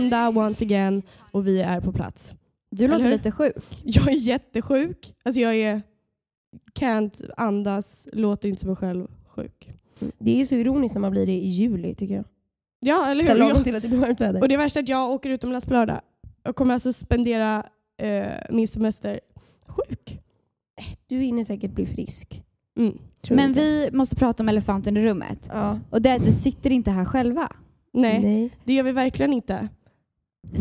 Måndag once again och vi är på plats. Du låter lite sjuk. Jag är jättesjuk. Alltså jag är can't andas, låter inte som mig själv sjuk. Det är så ironiskt när man blir det i juli tycker jag. Ja, eller hur? lagom Jag, till att det blir varmt väder. och det värsta är att jag åker utomlands på lördag. Jag kommer alltså spendera eh, min semester sjuk. Du hinner säkert bli frisk. Mm. Men vi måste prata om elefanten i rummet. Ja. Och det är att vi sitter inte här själva. Nej, Nej. det gör vi verkligen inte.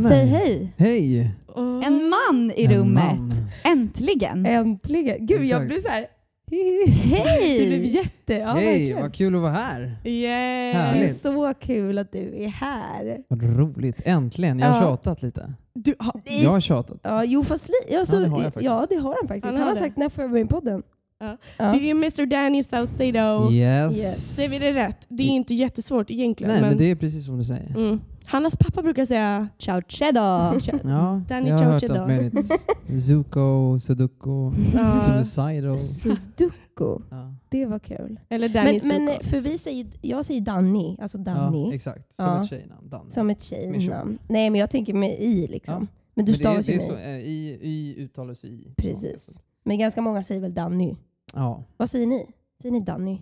Säg hej. Hej! Och- En man i En rummet. man. Äntligen. Äntligen. Gud, jag Exakt. blev så här. Hej! Du blev jätte... Ja, Hej, vad kul att vara här. Yes. Det är så kul att du är här. Vad roligt. Äntligen. Jag har Ja. tjatat lite. Du, ha, Jag har tjatat. Ja, jo fast li- ja, så, Ja, det har jag faktiskt. ja, det har han faktiskt. Han Han, har har det. sagt när får jag vara med i podden? Ja. Ja. Det är Mr Danny Saucedo. Yes. Yes. Säger vi det rätt? Det är inte jättesvårt egentligen. Nej, men men det är precis som du säger. mm. Hannas pappa brukar säga Ciao cheddar. Ja, Danny jag har hört allt möjligt. Zuko, Sudoku, Ja. Suicidal. Sudoku. Ja. Det var kul. Eller Danny Men, men för vi säger, jag säger Danny, alltså ja, Danny, exakt. Som Ja. ett tjejnamn. Danny. som ett tjejnamn. Nej men jag tänker med i liksom. Ja. Men du stavas det ju är så, med i. eh, I, I uttalas i. Precis. Men ganska många säger väl Danny. Ja. Vad säger ni? Säger ni Danny?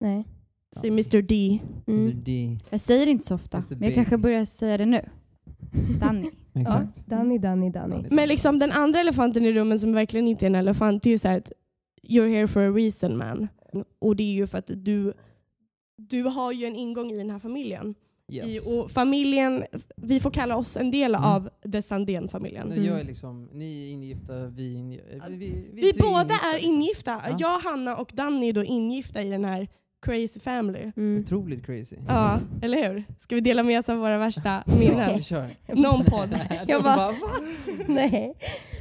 Nej. Säger Mr D. Mm. Mr D. Jag säger det inte så ofta, the men jag big. kanske börjar säga det nu. Danny. Exakt. Danny, Danny, Danny. Danny. Men liksom den andra elefanten i rummet som verkligen inte är en elefant, det är ju så här att you're here for a reason man. Och det är ju för att du, du har ju en ingång i den här familjen. Yes. I, och familjen, vi får kalla oss en del Mm. av the Sandén-familjen. Men Jag är liksom, ni är ingifta, vi är ingifta. Vi, vi, Vi tre båda ingifta, är liksom. ingifta. Ja. Jag, Hanna och Danny är då ingifta i den här crazy family. Mm. Otroligt crazy. Ja, eller hur? Ska vi dela med oss av våra värsta Ja, minnen? kör. Någon podd. Jag bara, Nej.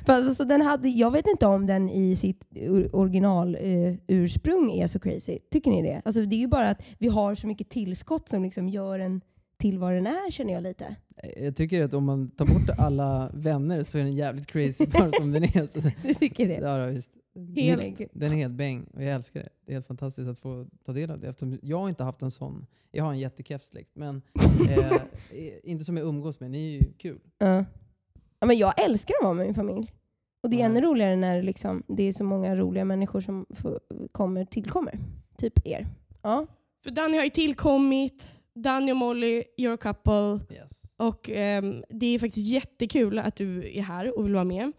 Fast alltså, den hade, jag vet inte om den i sitt original eh, ursprung är så crazy. Tycker ni det? Alltså, det är ju bara att vi har så mycket tillskott som liksom gör en till vad den är känner jag lite. Jag tycker att om man tar bort alla vänner så är den jävligt crazy bara som den är. Så, Du tycker det? ja, ja, visst. Helt. Den är helt bäng och jag älskar det. Det är helt fantastiskt att få ta del av det. Eftersom jag har inte haft en sån. Jag har en jättekeff släkt, men eh, inte som jag umgås med. Ni är ju kul. Ja. ja. Men jag älskar att vara med min familj. Och det är ännu roligare när liksom, det är så många roliga människor som får, kommer, tillkommer. Typ er. Ja. För Danny har ju tillkommit, Danny och Molly, you're a couple. Yes. Och ehm, det är faktiskt jättekul att du är här och vill vara med.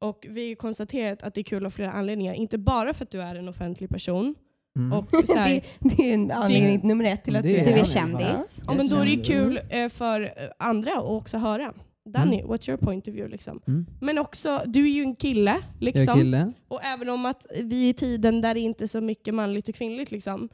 Och vi har ju konstaterat att det är kul av flera anledningar. Inte bara för att du är en offentlig person. Mm. Och så här, Det, det är en anledning nummer ett till att Det du är Du är kändis. ja, men då är det kul eh, för eh, andra att också höra. Danny, Mm. what's your point of view? Liksom. Mm. Men också, du är ju en kille. Liksom. Jag är kille. Och även om att vi är i tiden där det inte är så mycket manligt och kvinnligt, liksom,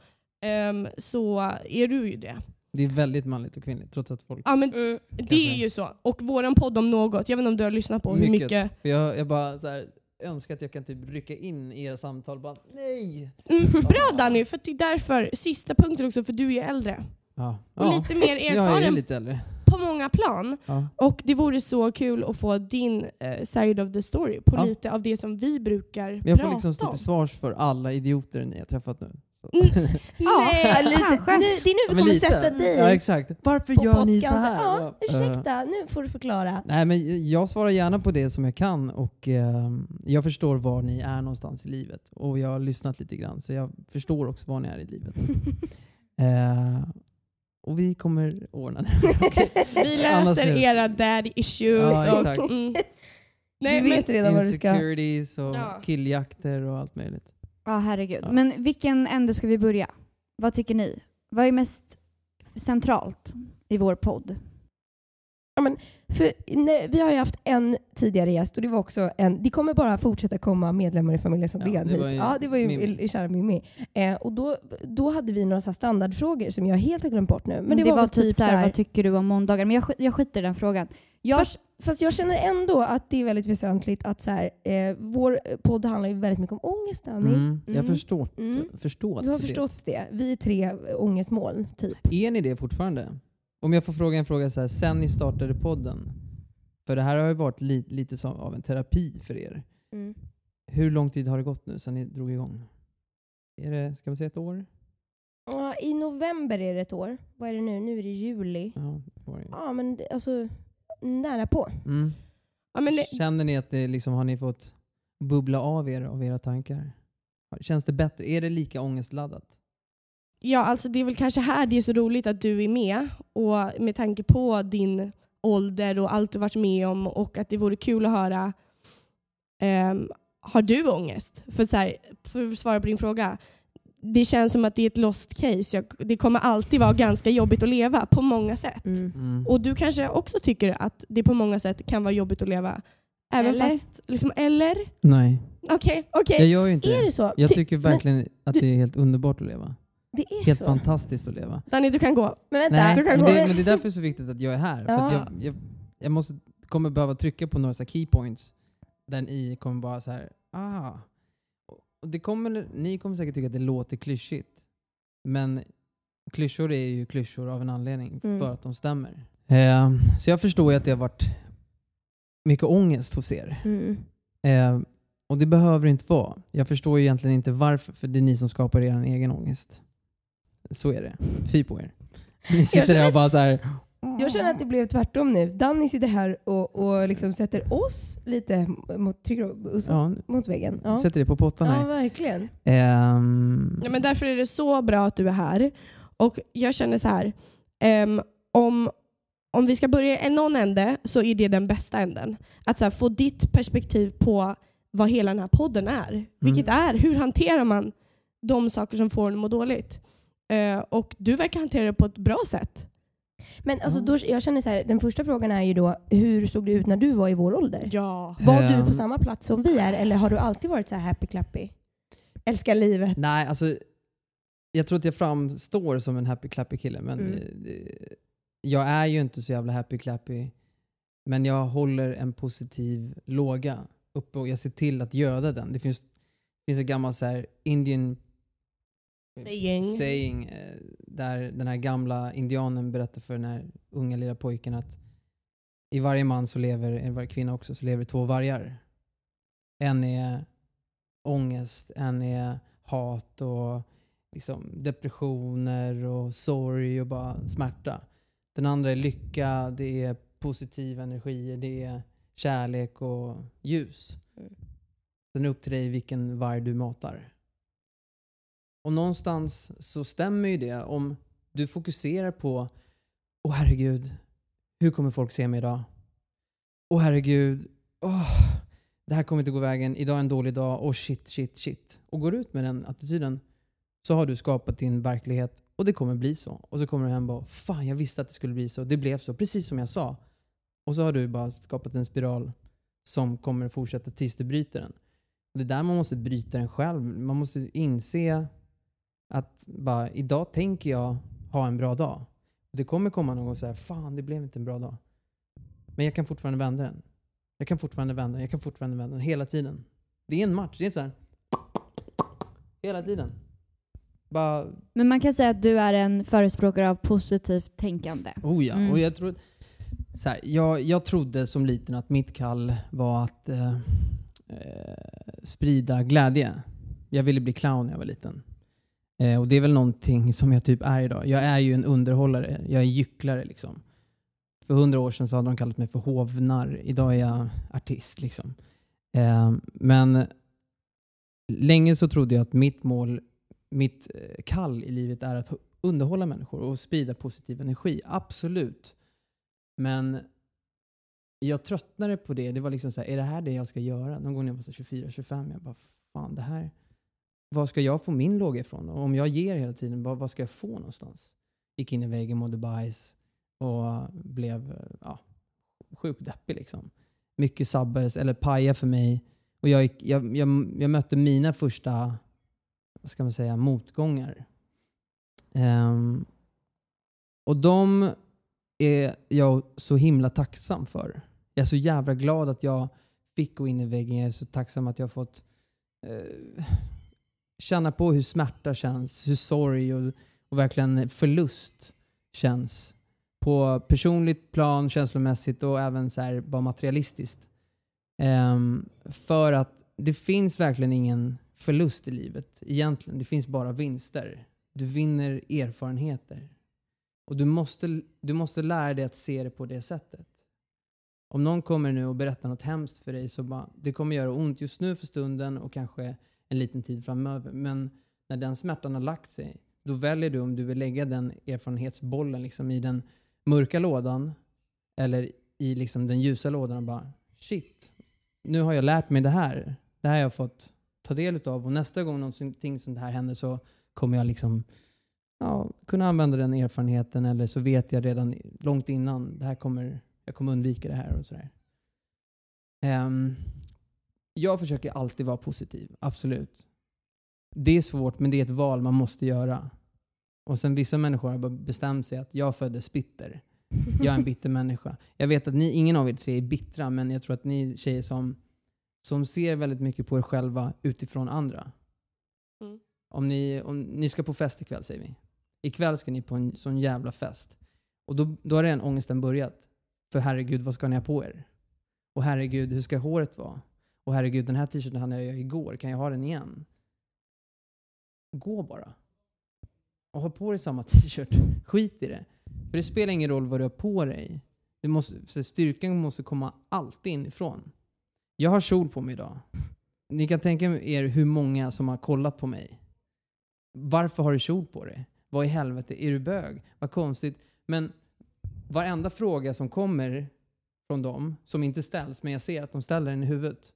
ehm, så är du ju det. Det är väldigt manligt och kvinnligt trots att folk... Ja, men Mm. det är ju så. Och våran podd om något, jag vet inte om du har lyssnat på hur mycket... Jag, jag bara så här, önskar att jag kan typ rycka in i era samtal bara nej! Mm, bra Danny, för det är därför, sista punkten också, för du är äldre. Ja. Och lite mer jag är erfaren lite äldre. på många plan. Ja. Och det vore så kul att få din eh, side of the story på Ja. lite av det som vi brukar Men jag får prata liksom stå om. till svars för alla idioter ni har träffat nu. Mm. Nej, lite. kanske. Nu, det är nu vi Men kommer lite. sätta dig Ja exakt. Varför på gör ni så här? Ja, Och, eh, ursäkta, nu får du förklara. Nej men jag svarar gärna på det som jag kan och eh, jag förstår var ni är någonstans i livet. Och jag har lyssnat lite grann så jag förstår också var ni är i livet. eh, och vi kommer ordna det. Vi löser era daddy issues. Ja, och, exakt. mm. Du Nej, men, vet redan vad du ska... Insecurities och Ja. killjakter och allt möjligt. Ja, herregud. Ja. Men vilken ände ska vi börja? Vad tycker ni? Vad är mest centralt i vår podd? För, nej, vi har ju haft en tidigare gäst och det var också en... Det kommer bara fortsätta komma medlemmar i familjen som Ja, ja, det var hit. ju Ja, det var ju Mimmi. kära Mimmi. Eh, och då, då hade vi några så här standardfrågor som jag helt har glömt bort nu. Men det, det, var, väl typ så här, här- vad tycker du om måndagar? Men jag, jag skiter i den frågan. Jag, Fast, fast jag känner ändå att det är väldigt väsentligt att så här, eh, vår podd handlar ju väldigt mycket om ångest, Danny. Mm, jag Mm. förstår, Mm. förstått Du har det. förstått det. Vi är tre ångestmoln, typ. Är ni det fortfarande? Om jag får fråga en fråga så här, sen ni startade podden, för det här har ju varit li, lite som av en terapi för er. Mm. Hur lång tid har det gått nu sedan ni drog igång? Är det, ska man säga ett år? Ja, I november är det ett år. Vad är det nu? Nu är det juli. Ja, det var det. Ja, men alltså nära på. Mm. Ja, men det, Känner ni att det liksom, har ni fått bubbla av er av era tankar? Känns det bättre? Är det lika ångestladdat? Ja, alltså det är väl kanske här det är så roligt att du är med. Och med tanke på din ålder och allt du varit med om och att det vore kul att höra. ehm, har du ångest? För, så här, för att svara på din fråga. Det känns som att det är ett lost case. Jag, det kommer alltid vara ganska jobbigt att leva på många sätt. Mm. Och du kanske också tycker att det på många sätt kan vara jobbigt att leva. Även Eller? fast, liksom, eller? Nej, Okej, okej. jag gör ju inte Är det. det så? Jag Ty- tycker men verkligen att du- det är helt underbart att leva. Det är Helt så. fantastiskt att leva. Danny, du kan gå. Men vänta. Nej, du kan men, gå. det, men det är därför så viktigt att jag är här. För Ja. jag, jag, jag måste, kommer behöva trycka på några så key points där ni kommer bara så här, ah. Och det kommer, ni kommer säkert tycka att det låter klyschigt. Men klyschor är ju klyschor av en anledning, Mm. för att de stämmer. Eh, så jag förstår ju att det har varit mycket ångest hos er. Mm. Eh, och det behöver det inte vara. Jag förstår ju egentligen inte varför, för det är ni som skapar er egen ångest. Så är det. Fy på er. Ni sitter där och bara så här. Jag känner att det blev tvärtom nu. Danny sitter här och, och liksom sätter oss lite mot, trycker oss Ja, mot väggen. Ja. sätter det på pottan ja, här. verkligen. Ehm, Ja, men därför är det så bra att du är här. Och jag känner så här. ehm, om, om vi ska börja i någon ände så är det den bästa änden. Att så här, få ditt perspektiv på vad hela den här podden är. Vilket är, hur hanterar man de saker som får en att må dåligt? Eh, och du verkar hantera det på ett bra sätt. Men alltså, då, jag känner så här, den första frågan är ju då, hur såg du ut när du var i vår ålder? Ja. Var du Ehm. på samma plats som vi är eller har du alltid varit så här happy-clappy? Älskar livet. nej, alltså. Jag tror att jag framstår som en happy clappy kille, men Mm. eh, jag är ju inte så jävla happy clappy. Men jag håller en positiv låga uppe och jag ser till att göda den. Det finns, finns ett gammalt så här Indian Saying. saying eh, där den här gamla indianen berättar för den här unga lilla pojken att i varje man så lever, i varje kvinna också, så lever två vargar. En är ångest, en är hat och liksom depressioner och sorg och bara smärta. Den andra är lycka, det är positiv energi, det är kärlek och ljus. Mm. Sen är det upp till dig vilken varg du matar. Och någonstans så stämmer ju det om du fokuserar på Åh herregud, hur kommer folk se mig idag? Åh herregud, oh, det här kommer inte gå vägen, idag är en dålig dag, åh shit, shit, shit. Och går ut med den attityden så har du skapat din verklighet och det kommer bli så. Och så kommer du hem och bara, fan jag visste att det skulle bli så, det blev så, precis som jag sa. Och så har du bara skapat en spiral som kommer fortsätta tills du bryter den. Det är där man måste bryta den själv. Man måste inse att bara, idag tänker jag ha en bra dag. Det kommer komma någon och säga, fan det blev inte en bra dag. Men jag kan fortfarande vända den. Jag kan fortfarande vända den, jag kan fortfarande vända den hela tiden. Det är en match, det är så här. Hela tiden. Bara, Men man kan säga att du är en förespråkare av positivt tänkande. oh ja. Mm. Och jag, tror, så här, jag, jag trodde som liten att mitt kall var att eh, eh, sprida glädje. Jag ville bli clown när jag var liten. Eh, och det är väl någonting som jag typ är idag. Jag är ju en underhållare. Jag är gycklare liksom. För hundra år sedan så hade de kallat mig för hovnar. Idag är jag artist liksom. Eh, men länge så trodde jag att mitt mål, mitt eh, kall i livet är att underhålla människor och sprida positiv energi. Absolut. Men jag tröttnade på det. Det var liksom så här, är det här det jag ska göra? Någon gång när jag var 24-25, jag bara, fan det här, var ska jag få min låga ifrån? Och om jag ger hela tiden, vad, vad ska jag få någonstans? Gick in i väggen, mådde bajs och blev ja, sjukt deppig liksom. Mycket sabbades, eller paja för mig. Och jag, gick, jag, jag, jag mötte mina första, vad ska man säga, motgångar. Um, och de är jag så himla tacksam för. Jag är så jävla glad att jag fick gå in i väggen. Jag är så tacksam att jag har fått eh, känna på hur smärta känns, hur sorg och, och verkligen förlust känns. På personligt plan, känslomässigt och även så här bara materialistiskt. Um, för att det finns verkligen ingen förlust i livet egentligen. Det finns bara vinster. du vinner erfarenheter. Och du måste, du måste lära dig att se det på det sättet. Om någon kommer nu och berättar något hemskt för dig så bara, det kommer göra ont just nu för stunden och kanske en liten tid framöver. Men när den smärtan har lagt sig, då väljer du om du vill lägga den erfarenhetsbollen liksom i den mörka lådan eller i liksom den ljusa lådan och bara shit, nu har jag lärt mig det här. Det här har jag fått ta del av och nästa gång någonting sånt här händer så kommer jag liksom ja, kunna använda den erfarenheten eller så vet jag redan långt innan det här kommer, jag kommer undvika det här och sådär. Um, jag försöker alltid vara positiv, absolut. Det är svårt, men det är ett val man måste göra. Och sen vissa människor har bestämt sig att jag föddes bitter. Jag är en bitter människa. Jag vet att ni, ingen av er tre är bittra, men jag tror att ni tjejer som, som ser väldigt mycket på er själva utifrån andra. Mm. Om, ni, om ni ska på fest ikväll, säger vi. Ikväll ska ni på en sån jävla fest. Och då, då har den ångesten börjat. För herregud, vad ska ni ha på er? Och herregud, hur ska håret vara? Och herregud, den här t-shirten hade jag igår. Kan jag ha den igen? Gå bara. Och ha på dig samma t-shirt. Skit i det. För det spelar ingen roll vad du har på dig. Du måste, styrkan måste komma alltid inifrån. Jag har kjol på mig idag. Ni kan tänka er hur många som har kollat på mig. Varför har du kjol på dig? Vad i helvete, är du bög? Vad konstigt. Men varenda fråga som kommer från dem, som inte ställs, men jag ser att de ställer den i huvudet,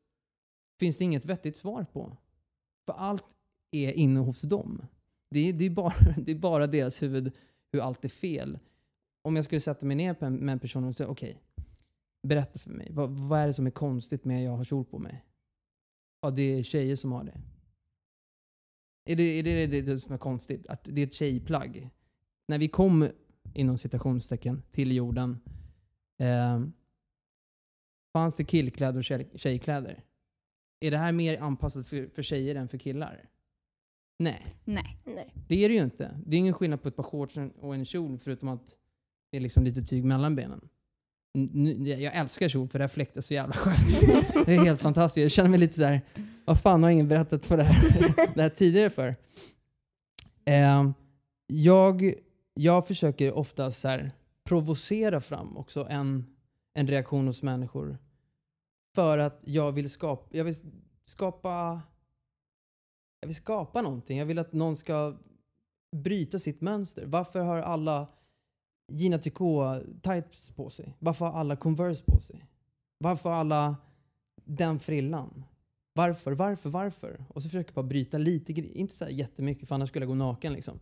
finns det inget vettigt svar på. För allt är inne hos dem. Det är, det är, bara, det är bara deras huvud hur allt är fel. Om jag skulle sätta mig ner med en person och säga okej, okay, berätta för mig. Vad, vad, är det som är konstigt med att jag har kjol på mig? Ja, det är tjejer som har det. Är det är det, det, det som är konstigt? Att det är ett tjejplagg? När vi kom, inom citationstecken, till jorden, eh, fanns det killkläder och tjejkläder? Är det här mer anpassat för, för tjejer än för killar? Nej. Nej. Nej. Det är det ju inte. Det är ingen skillnad på ett par shorts och en kjol förutom att det är liksom lite tyg mellan benen. Jag älskar kjol för det här fläktar så jävla skönt. Det är helt fantastiskt. Jag känner mig lite så här, vad fan har ingen berättat för det här, det här tidigare för? Eh, jag, jag försöker ofta så här, provocera fram också en, en reaktion hos människor. För att jag vill skapa, jag vill skapa jag vill skapa någonting. Jag vill att någon ska bryta sitt mönster. Varför har alla Gina Tricot tights på sig? Varför har alla Converse på sig? Varför har alla den frillan? Varför, varför, varför? Och så försöker jag bara bryta lite, inte så jättemycket för annars skulle jag gå naken liksom.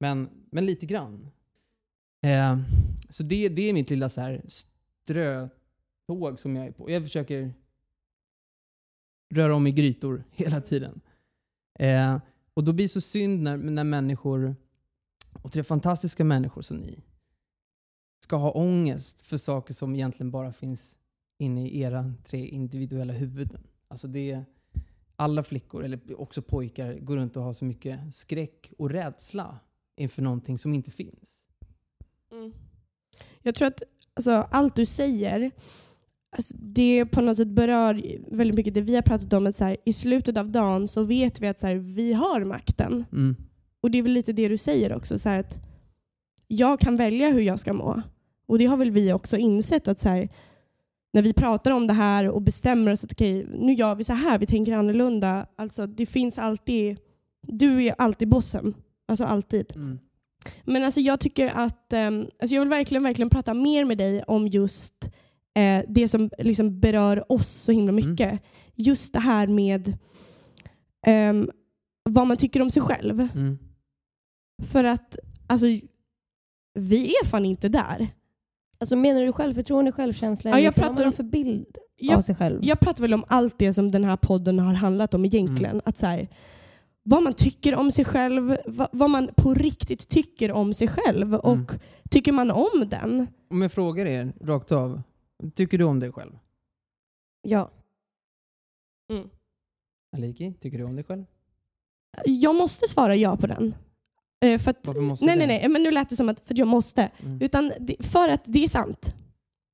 Men, men lite grann. Eh, så det, det är mitt lilla så här tåg som jag är på. Jag försöker röra om i grytor hela tiden. Eh, och då blir det så synd när, när människor, och tre fantastiska människor som ni, ska ha ångest för saker som egentligen bara finns inne i era tre individuella huvuden. Alltså det, alla flickor, eller också pojkar, går runt och har så mycket skräck och rädsla inför någonting som inte finns. Mm. Jag tror att alltså, allt du säger Alltså, det på något sätt berör väldigt mycket det vi har pratat om. Att så här, I slutet av dagen så vet vi att så här, vi har makten. Mm. Och det är väl lite det du säger också. Så här, att jag kan välja hur jag ska må. Och det har väl vi också insett. att så här, När vi pratar om det här och bestämmer oss att okay, nu gör vi så här, vi tänker annorlunda. Alltså, det finns alltid... Du är alltid bossen. Alltså alltid. Mm. Men alltså, jag tycker att... Um, alltså, jag vill verkligen, verkligen prata mer med dig om just eh, det som liksom berör oss så himla mm. mycket. Mm. Just det här med um, vad man tycker om sig själv. Mm. För att alltså, vi är fan inte där. Alltså menar du självförtroende, självkänsla? Ja, jag liksom, pratar om för bild jag, av sig själv? Jag pratar väl om allt det som den här podden har handlat om egentligen. Mm. Att så här, vad man tycker om sig själv, vad, vad, man på riktigt tycker om sig själv. Mm. Och tycker man om den? Om jag frågar er rakt av, Tycker du om dig själv? Ja. Mm. Aliki, tycker du om dig själv? Jag måste svara ja på den. Eh, för att, Varför måste nej, du? nej, nej, men nu lät det som att för att jag måste. Mm. Utan det, för att det är sant.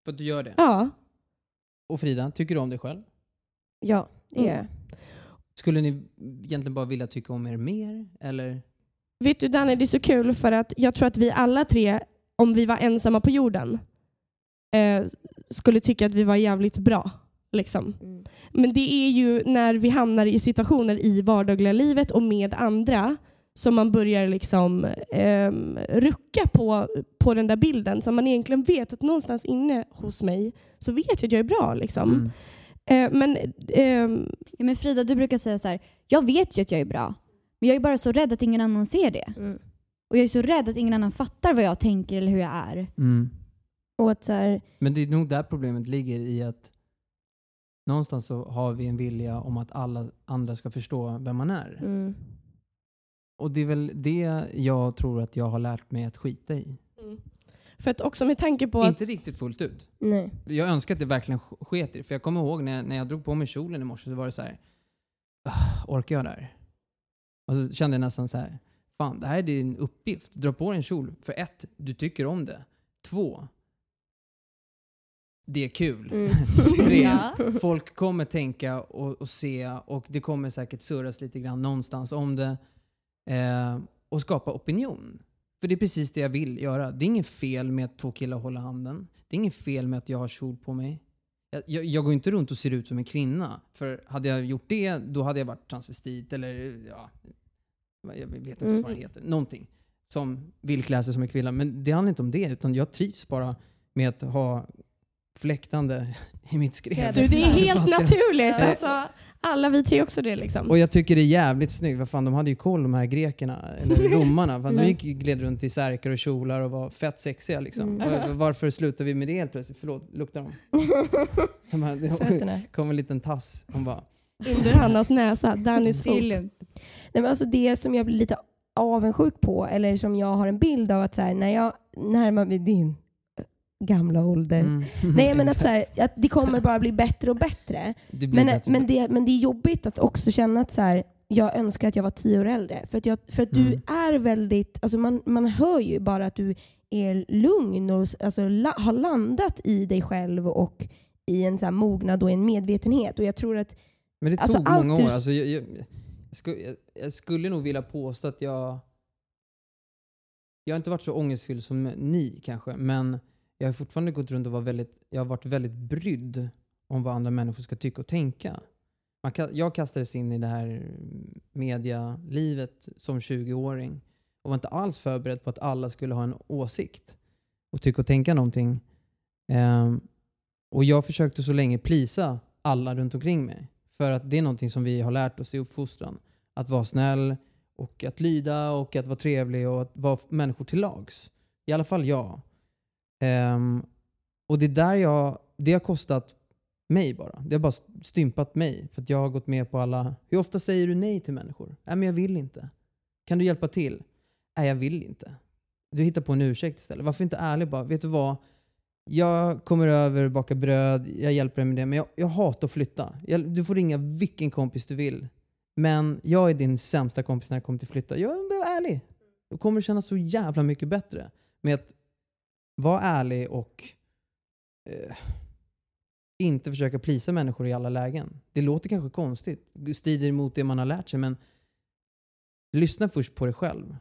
För att du gör det? Ja. Och Frida, tycker du om dig själv? Ja, det gör jag. Skulle ni egentligen bara vilja tycka om er mer? Eller? vet du Danny, det är så kul för att jag tror att vi alla tre, om vi var ensamma på jorden, eh, skulle tycka att vi var jävligt bra. Liksom. Mm. Men det är ju när vi hamnar i situationer i vardagliga livet och med andra som man börjar liksom ehm, rucka på, på den där bilden som man egentligen vet att någonstans inne hos mig så vet jag att jag är bra. Liksom. Mm. Eh, men ehm, Ja, men Frida, du brukar säga så här, jag vet ju att jag är bra, men jag är bara så rädd att ingen annan ser det. Mm. Och jag är så rädd att ingen annan fattar vad jag tänker eller hur jag är. Mm. Och att så här, Men det är nog där problemet ligger i att någonstans så har vi en vilja om att alla andra ska förstå vem man är. mm. Och det är väl det jag tror att jag har lärt mig att skita i. för att också med tanke på att Inte riktigt fullt ut. Nej. Jag önskar att det verkligen sk- sket i det. För jag kommer ihåg när jag, när jag drog på mig kjolen i morse så var det så här. "Ah, orkar jag det här? Och så kände jag nästan så här. Fan, det här är din uppgift. Dra på dig en kjol. För ett, du tycker om det. Två, det är kul. Mm. Tre, Ja. folk kommer tänka och, och se och det kommer säkert surras lite grann någonstans om det. Eh, och skapa opinion. För det är precis det jag vill göra. Det är inget fel med att två killar håller handen. Det är inget fel med att jag har kjol på mig. Jag, jag, jag går inte runt och ser ut som en kvinna. För hade jag gjort det, då hade jag varit transvestit eller ja, jag vet inte Mm. vad det heter. Någonting som vill klä sig som en kvinna. Men det handlar inte om det, utan jag trivs bara med att ha fläktande i mitt skrev. du, det är helt jag- naturligt. Alltså, alla vi tre också det. Liksom. Och jag tycker det är jävligt snyggt. Vad fan, de hade ju koll de här grekerna, eller romarna. Fan, de gick, gled runt i särkar och kjolar och var fett sexiga liksom. Mm. Var- Varför slutar vi med det helt plötsligt? Förlåt, luktar de? de här, det kom en liten tass. Hon bara, Under Hannas näsa, Dannys Det fot. lugnt. Nej, men alltså det som jag blir lite avundsjuk på, eller som jag har en bild av att så här, när jag närmar mig din gamla ålder. mm. Nej men att, så här, att det kommer bara bli bättre och bättre. det Men, bättre men, det, men det är jobbigt att också känna att så här, jag önskar att jag var tio år äldre. För att, jag, för att du Mm. är väldigt, alltså man, man hör ju bara att du är lugn och alltså, la, har landat i dig själv och i en så här mognad och en medvetenhet. Och jag tror att Men det alltså, tog allt många du- år. Alltså, jag, jag, jag, jag skulle nog vilja påstå att jag... Jag har inte varit så ångestfylld som ni kanske, men jag har fortfarande gått runt och varit väldigt, jag har varit väldigt brydd om vad andra människor ska tycka och tänka. Man, jag kastades in i det här medialivet som 20-åring och var inte alls förberedd på att alla skulle ha en åsikt och tycka och tänka någonting. Um, och jag försökte så länge plisa alla runt omkring mig. För att det är någonting som vi har lärt oss i uppfostran. Att vara snäll och att lyda och att vara trevlig och att vara människor till lags. I alla fall jag. Um, och det är där jag, det har kostat mig bara. Det har bara stympat mig. För att jag har gått med på alla... Hur ofta säger du nej till människor? Nej, men jag vill inte. Kan du hjälpa till? Nej, jag vill inte. Du hittar på en ursäkt istället. Varför inte ärlig bara? Vet du vad? Jag kommer över, bakar bröd, jag hjälper dig med det, men jag, jag hatar att flytta. Jag, du får ringa vilken kompis du vill. Men jag är din sämsta kompis när det kommer till flytta. Jag är ärlig. Då kommer det kännas så jävla mycket bättre med att var ärlig och eh, inte försöka plisa människor i alla lägen. Det låter kanske konstigt, det strider emot det man har lärt sig, men lyssna först på dig själv.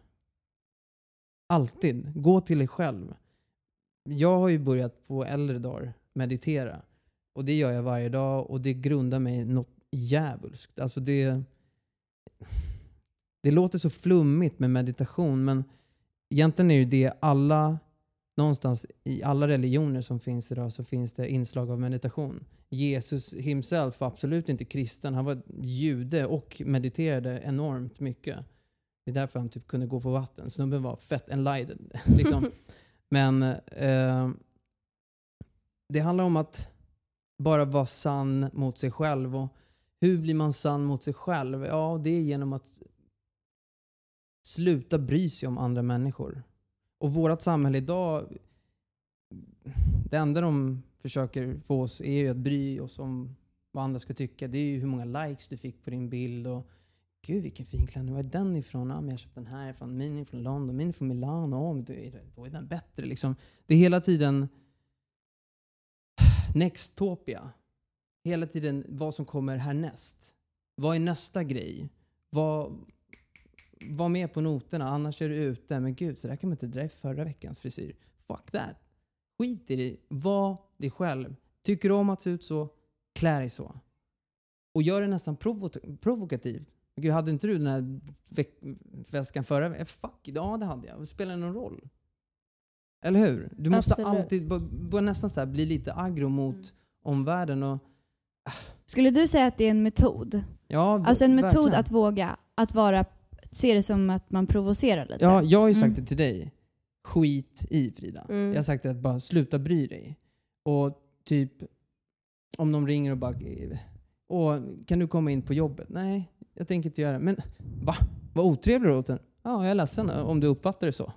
Alltid. Gå till dig själv. Jag har ju börjat på äldre dagar meditera. Och det gör jag varje dag och det grundar mig i något djävulskt. Alltså det, det låter så flummigt med meditation men egentligen är ju det alla, någonstans i alla religioner som finns idag så finns det inslag av meditation. Jesus himself var absolut inte kristen, han var jude och mediterade enormt mycket. Det är därför han typ kunde gå på vatten. Snubben var fett enlightened. Liksom. Men eh, det handlar om att bara vara sann mot sig själv. Och hur blir man sann mot sig själv? Ja, det är genom att sluta bry sig om andra människor. Och vårt samhälle idag, det enda de försöker få oss är ju att bry oss om vad andra ska tycka. Det är ju hur många likes du fick på din bild och Gud vilken fin klänning, var är den ifrån? Ja, men jag köpte den här ifrån, min är från London, min är från Milano, ja, men då är- då är den bättre liksom. Det är hela tiden Nextopia. Hela tiden vad som kommer härnäst. Vad är nästa grej? Vad, var med på noterna, annars är du ute. Men gud, så där kan man inte dra i förra veckans frisyr. Fuck that. Skit i det. Var dig själv. Tycker du om att se ut så, klä dig så. Och gör det nästan provo- provokativt. Gud, hade inte du den här väskan förra veckan? Fuck, ja det hade jag. Spelar det någon roll? Eller hur? Du måste Absolut. alltid nästan så här bli lite aggro mot Mm. omvärlden. Och, Skulle du säga att det är en metod? ja, Alltså en metod verkligen. att våga, att vara, se det som att man provocerar lite? Ja, jag har ju sagt Mm. det till dig. Skit i Frida. Mm. Jag har sagt det att bara sluta bry dig. Och typ om de ringer och bara Åh, kan du komma in på jobbet? Nej, jag tänker inte göra det. Men va? Vad otrevlig du åt den. Ja, jag är ledsen om du uppfattar det så.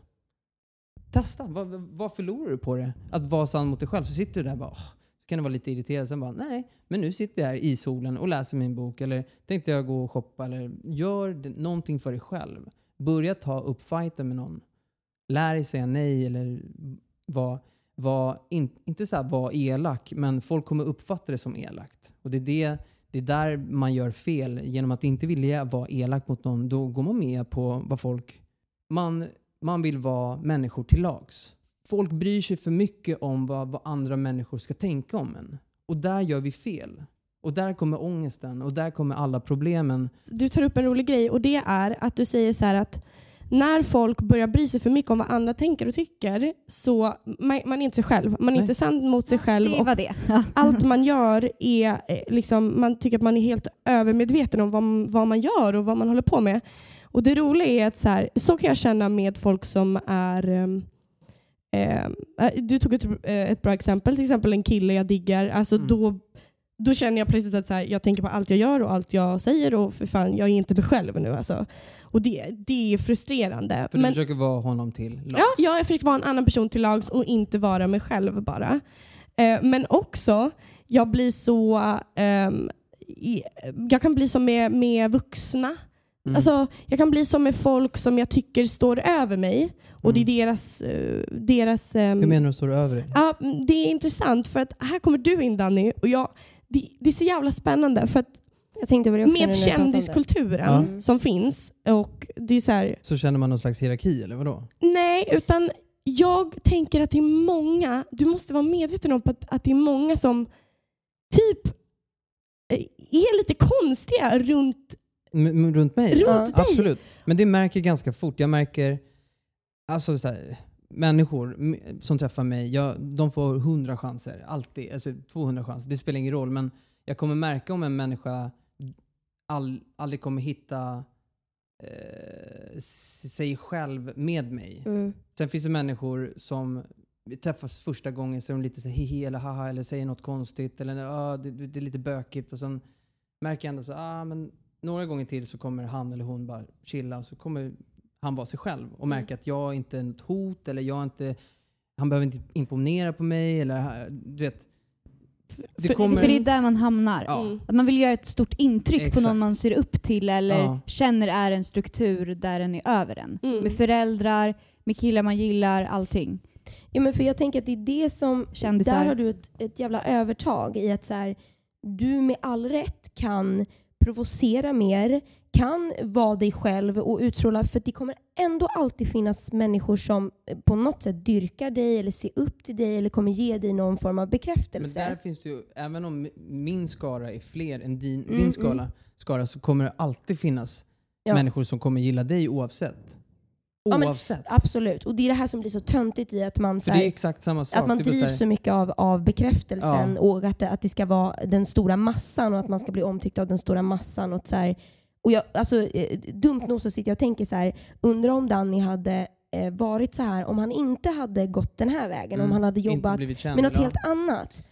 Testa. Vad, vad förlorar du på det? Att vara sann mot dig själv. Så sitter du där och bara, så kan det vara lite irriterad. Sen bara, nej, men nu sitter jag här i solen och läser min bok. Eller tänkte jag gå och shoppa. Eller gör någonting för dig själv. Börja ta upp fighten med någon. Lär dig säga nej eller vara var in, inte så här var elak, men folk kommer uppfatta det som elakt. Och det är, det, det är där man gör fel. Genom att inte vilja vara elak mot någon, då går man med på vad folk... Man, man vill vara människor till lags. Folk bryr sig för mycket om vad, vad andra människor ska tänka om en. Och där gör vi fel. Och där kommer ångesten och där kommer alla problemen. Du tar upp en rolig grej och det är att du säger så här att när folk börjar bry sig för mycket om vad andra tänker och tycker så man, man är inte sig själv. Man är Nej. inte sann mot sig själv Det och var det. allt man gör är eh, liksom, man tycker att man är helt övermedveten om vad, man- vad man gör och vad man håller på med. Och det roliga är att så, här, så kan jag känna med folk som är ehm, eh, du tog ett, eh, ett bra exempel, till exempel en kille jag diggar. Alltså Mm. då, då känner jag plötsligt att så här, jag tänker på allt jag gör och allt jag säger och för fan, jag är inte mig själv nu. Alltså. Och det, det är frustrerande. För du Men, försöker vara honom till lags. Ja, ja, jag försöker vara en annan person till lags och inte vara mig själv bara. Eh, men också, jag blir så... ehm, i, jag kan bli som med, med vuxna. Mm. Alltså, jag kan bli som med folk som jag tycker står över mig. Och det är deras... eh, deras ehm, Hur menar du står över dig? Ja, mm, det är intressant för att här kommer du in Danny och jag, det, det är så jävla spännande för att Jag tänkte på det också med du kändiskulturen Ja. som finns och det är så här, Så känner man någon slags hierarki eller vadå? nej utan jag tänker att det är många, du måste vara medveten om att, att det är många som typ eh, är lite konstiga runt, M- m- runt mig? runt Ja. dig. Absolut. Men det märker jag ganska fort. Jag märker alltså så här, människor som träffar mig, jag, de får 100 chanser. Alltid. Alltså 200 chanser. Det spelar ingen roll. Men jag kommer märka om en människa all, aldrig kommer hitta eh, sig själv med mig. Mm. Sen finns det människor som vi träffas första gången så är de lite så här hihi eller haha eller säger något konstigt eller ah, det, det är lite bökigt och sen märker jag ändå så ah, men några gånger till så kommer han eller hon bara chilla och så kommer han vara sig själv och märka att jag inte är något hot eller jag inte, han behöver inte imponera på mig eller du vet. Det För- kommer, För det är där man hamnar. ja, Mm. Att man vill göra ett stort intryck på Exakt. någon man ser upp till eller Ja. känner är en struktur där den är över en. Mm. Med föräldrar, med killar man gillar, allting. Ja, men för jag tänker att det är det som... Kändisar. Där har du ett, ett jävla övertag i att så här, du med all rätt kan provocera mer, kan vara dig själv och utstråla, för det kommer ändå alltid finnas människor som eh, på något sätt dyrkar dig eller ser upp till dig eller kommer ge dig någon form av men bekräftelse. där finns det ju, även om min skara är fler än din, Mm, din skala, skara så kommer det alltid finnas Ja. människor som kommer gilla dig oavsett. Ja, men Oavsett. Absolut. Och det är det här som blir så töntigt i att man, så här, att man drivs så mycket av, av bekräftelsen Ja. och att det, att det ska vara den stora massan och att man ska bli omtyckt av den stora massan. Och så här, och jag, alltså, eh, dumt nog så sitter jag och tänker så här, undrar om Danny hade eh, varit så här om han inte hade gått den här vägen, om Mm. han hade jobbat känd, med något ja. helt annat.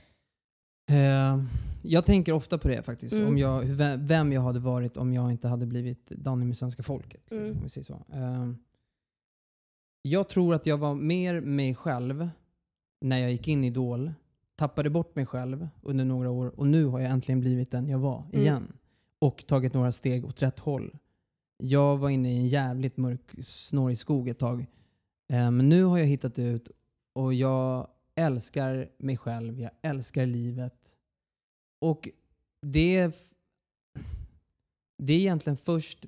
Eh, jag tänker ofta på det faktiskt. Mm. Om jag, vem- jag hade varit om jag inte hade blivit Danny med svenska folket. Mm. Om säger så. Eh, jag tror att jag var mer mig själv när jag gick in i Idol. Tappade bort mig själv under några år och nu har jag äntligen blivit den jag var Mm. igen. Och tagit några steg åt rätt håll. Jag var inne i en jävligt mörk, snårig skog ett tag. Eh, men nu har jag hittat ut och jag älskar mig själv, jag älskar livet. Och det är, det är egentligen först,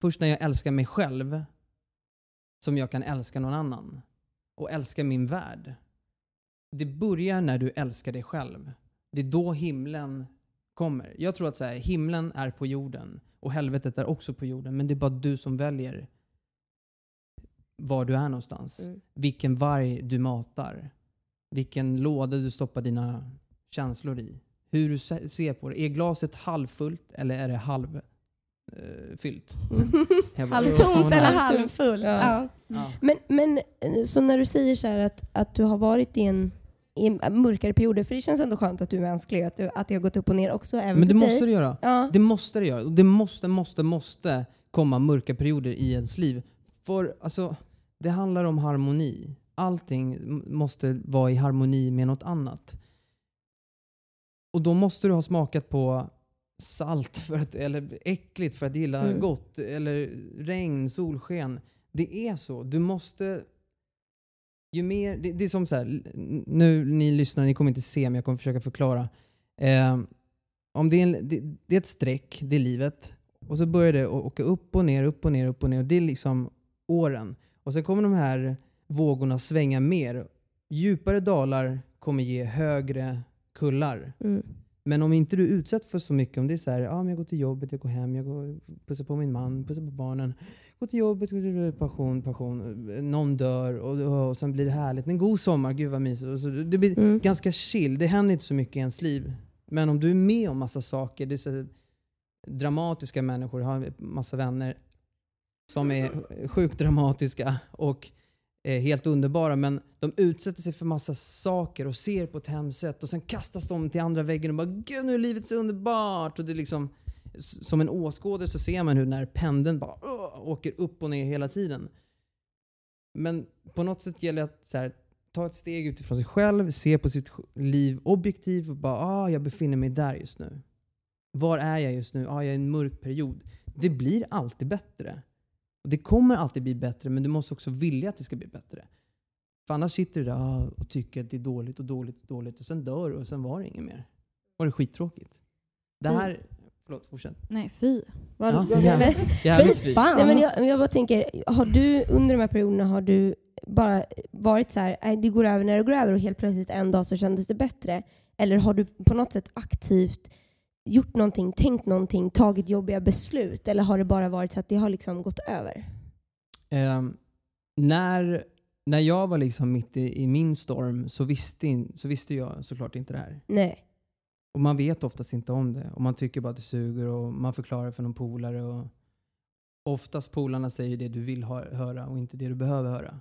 först när jag älskar mig själv som jag kan älska någon annan och älska min värld. Det börjar när du älskar dig själv. Det är då himlen kommer. Jag tror att så här, himlen är på jorden och helvetet är också på jorden, men det är bara du som väljer var du är någonstans. Mm. Vilken varg du matar. Vilken låda du stoppar dina känslor i. Hur du se- ser på det. Är glaset halvfullt eller är det halvfyllt? Vad fan var Halvtomt eller halvfullt. Ja. Ja. Ja. Men, men eh, så när du säger så här att, att du har varit i en, i mörkare perioder, för det känns ändå skönt att du är mänsklig att, du, att det har gått upp och ner också även Men det för måste dig. det göra. Ja. Det måste det göra. Och Det måste, måste, måste komma mörka perioder i ens liv. För alltså, det handlar om harmoni. Allting måste vara i harmoni med något annat. Och då måste du ha smakat på salt, för att, eller äckligt för att gilla Mm. gott, eller regn, solsken. Det är så. Du måste... Ju mer, det, det är som så här, nu ni lyssnar, ni kommer inte se men jag kommer försöka förklara. Eh, om det, är en, det, det är ett streck, det är livet. Och så börjar det åka upp och ner, upp och ner, upp och ner. Och det är liksom åren. Och sen kommer de här vågorna svänga mer. Djupare dalar kommer ge högre kullar. Mm. Men om inte du utsätts för så mycket, om det är så här, ja, men jag går till jobbet, jag går hem, jag går, pussar på min man, pussar på barnen, går till jobbet, passion, passion, någon dör och, och sen blir det härligt. En god sommar, gud vad mysigt. Så, det blir Mm. ganska chill, det händer inte så mycket i ens liv. Men om du är med om massa saker, det är så dramatiska människor, har massa vänner som är sjukt dramatiska och är helt underbara, men de utsätter sig för massa saker och ser på ett hemskt sätt och sen kastas de till andra väggen och bara “Gud, nu är livet så underbart!” och det är liksom, Som en åskådare så ser man hur den här pendeln bara åker upp och ner hela tiden. Men på något sätt gäller det att så här, ta ett steg utifrån sig själv, se på sitt liv objektivt och bara “Ah, jag befinner mig där just nu”. Var är jag just nu? Ah, jag är i en mörk period. Det blir alltid bättre. Och det kommer alltid bli bättre, men du måste också vilja att det ska bli bättre. För annars sitter du där ah, och tycker att det är dåligt och dåligt och dåligt och sen dör du och sen var det inget mer. Var det skittråkigt. Det här... Förlåt, fortsätt. Nej, fy. Vad, Ja, jävligt. Jävligt fint. fan. Nej, men jag, jag bara tänker, har du under de här perioderna har du bara varit så här, "Nej, det går över när det går över och helt plötsligt en dag så kändes det bättre? Eller har du på något sätt aktivt gjort någonting, tänkt någonting, tagit jobbiga beslut? Eller har det bara varit så att det har liksom gått över? Ehm, när, när jag var liksom mitt i, i min storm så visste, in, så visste jag såklart inte det här. Nej. Och man vet oftast inte om det. Och man tycker bara att det suger och man förklarar för någon polare. Och oftast polarna säger det du vill ha, höra och inte det du behöver höra.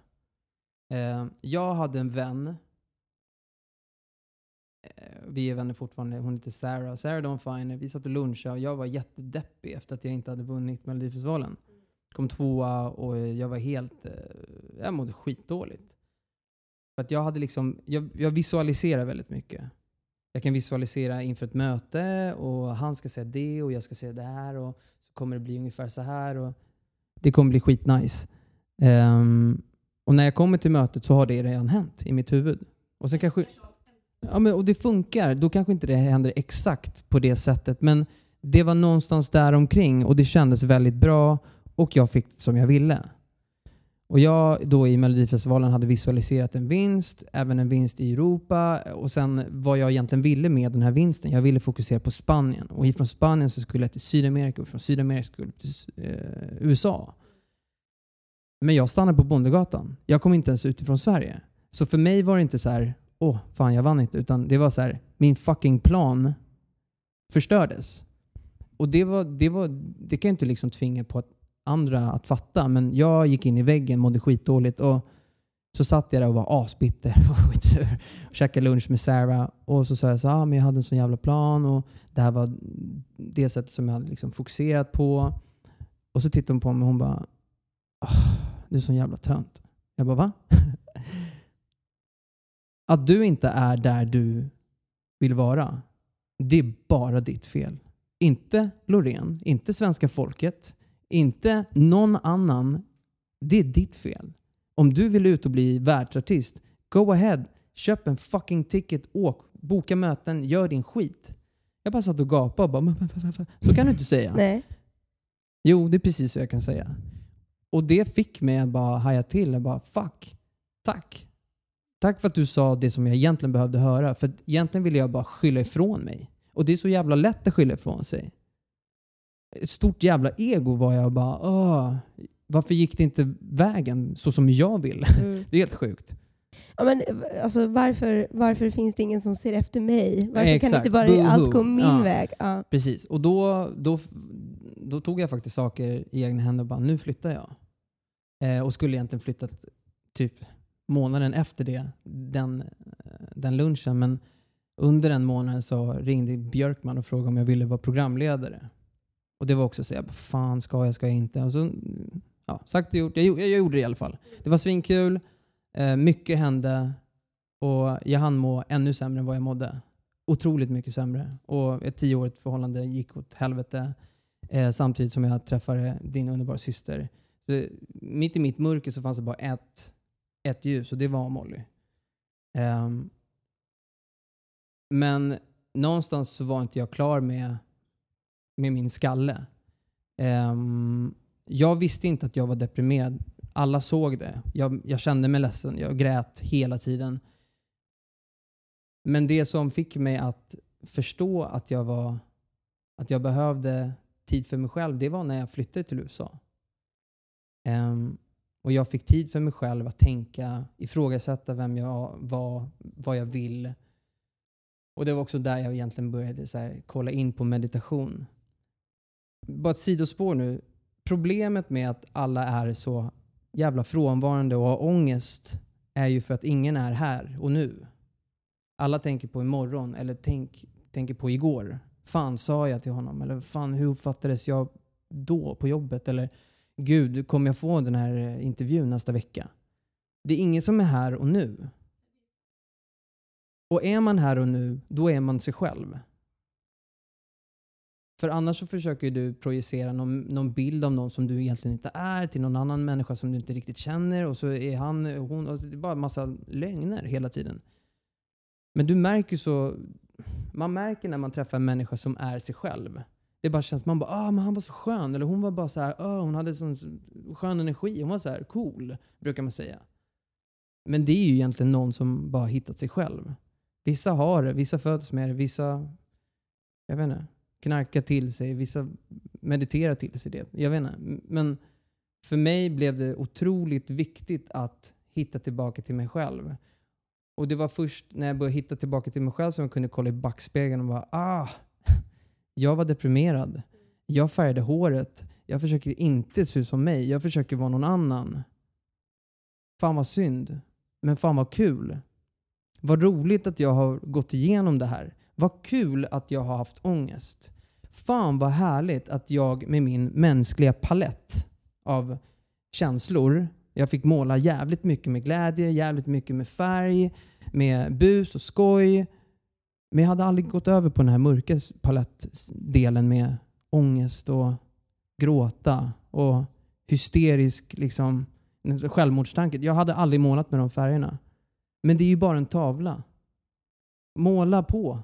Eh, jag hade en vän. Eh, vi är vänner fortfarande. Hon heter Sarah. Sarah Dawn Finer. Vi satt och lunchade och jag var jättedeppig efter att jag inte hade vunnit Melodifestivalen. Kom tvåa och jag var helt... Eh, jag mådde skitdåligt. För att jag hade liksom... Jag, jag visualiserar väldigt mycket. Jag kan visualisera inför ett möte och han ska säga det och jag ska säga det här och så kommer det bli ungefär så här och det kommer bli skitnice. Um, och när jag kommer till mötet så har det redan hänt i mitt huvud. Och sen kanske... Ja, men, och det funkar. Då kanske inte det händer exakt på det sättet men det var någonstans där omkring och det kändes väldigt bra och jag fick som jag ville. Och jag då i Melodifestivalen hade visualiserat en vinst, även en vinst i Europa och sen vad jag egentligen ville med den här vinsten. Jag ville fokusera på Spanien och ifrån Spanien så skulle jag till Sydamerika och från Sydamerika skulle jag till eh, USA. Men jag stannade på Bondegatan. Jag kom inte ens utifrån Sverige. Så för mig var det inte så här, åh fan jag vann inte, utan det var så här, min fucking plan förstördes. Och det, var, det, var, det kan jag inte liksom tvinga på att andra att fatta, men jag gick in i väggen, mådde skitdåligt och så satt jag där och var asbitter och skitsur och käkade lunch med Sarah och så sa jag så ah, men jag hade en sån jävla plan och det här var det sättet som jag hade liksom fokuserat på. Och så tittade hon på mig och hon bara oh, du är sån jävla tönt. Jag bara va? Att du inte är där du vill vara, det är bara ditt fel. Inte Loreen, inte svenska folket, inte någon annan. Det är ditt fel. Om du vill ut och bli världsartist, go ahead. Köp en fucking ticket, åk, boka möten, gör din skit. Jag bara satt och gapade och bara, "Men, men, men, men." så kan du inte säga. Nej. Jo, det är precis så jag kan säga. Och det fick mig att bara haja till. Jag bara, fuck. Tack. Tack för att du sa det som jag egentligen behövde höra. För egentligen ville jag bara skylla ifrån mig. Och det är så jävla lätt att skylla ifrån sig. Ett stort jävla ego var jag bara, Åh, varför gick det inte vägen så som jag ville? Mm. Det är helt sjukt. Ja, men, alltså, varför, varför finns det ingen som ser efter mig? Varför kan Exakt. inte bara Boo-hoo. allt gå min Ja. väg? Ja. Precis. Och då, då, då tog jag faktiskt saker i egna händer och bara, nu flyttar jag. Eh, och skulle egentligen flyttat typ månaden efter det, den, den lunchen. Men under den månaden så ringde Björkman och frågade om jag ville vara programledare. Och det var också så jag bara, fan ska jag, ska jag inte? Och så, ja, sagt och gjort. Jag, jag gjorde det i alla fall. Det var svinkul, eh, mycket hände och jag hann må ännu sämre än vad jag mådde. Otroligt mycket sämre. Och ett tioårigt förhållande gick åt helvete eh, samtidigt som jag träffade din underbara syster. Så, mitt i mitt mörker så fanns det bara ett, ett ljus och det var Molly. Um, men någonstans så var inte jag klar med, med min skalle. Um, jag visste inte att jag var deprimerad. Alla såg det. Jag, jag kände mig ledsen. Jag grät hela tiden. Men det som fick mig att förstå att jag, var, att jag behövde tid för mig själv, det var när jag flyttade till USA. Um, ehm, och jag fick tid för mig själv att tänka, ifrågasätta vem jag var, vad jag vill. Och det var också där jag egentligen började så här, kolla in på meditation. Bara ett sidospår nu. Problemet med att alla är så jävla frånvarande och har ångest är ju för att ingen är här och nu. Alla tänker på imorgon eller tänk, tänker på igår. Fan sa jag till honom? Eller fan hur uppfattades jag då på jobbet? Eller gud, kommer jag få den här eh, intervjun nästa vecka? Det är ingen som är här och nu. Och är man här och nu, då är man sig själv. För annars så försöker du projicera någon, någon bild av någon som du egentligen inte är till någon annan människa som du inte riktigt känner och så är han, hon, och det är bara en massa lögner hela tiden. Men du märker så, man märker när man träffar en människa som är sig själv. Det bara känns, man bara ah, men han var så skön. Eller hon var bara så här, ah, hon hade sån skön energi. Hon var så här cool, brukar man säga. Men det är ju egentligen någon som bara hittat sig själv. Vissa har det, vissa föds med det, vissa, jag vet inte, knarkar till sig, vissa mediterar till sig det. Jag vet inte. Men för mig blev det otroligt viktigt att hitta tillbaka till mig själv. Och det var först när jag började hitta tillbaka till mig själv som jag kunde kolla i backspegeln och bara ah, jag var deprimerad. Jag färgade håret. Jag försöker inte se ut som mig. Jag försöker vara någon annan. Fan vad synd. Men fan vad kul. Vad roligt att jag har gått igenom det här. Vad kul att jag har haft ångest. Fan vad härligt att jag med min mänskliga palett av känslor, jag fick måla jävligt mycket med glädje, jävligt mycket med färg, med bus och skoj. Men jag hade aldrig gått över på den här mörka palettdelen med ångest och gråta och hysterisk liksom, självmordstanke. Jag hade aldrig målat med de färgerna. Men det är ju bara en tavla. Måla på.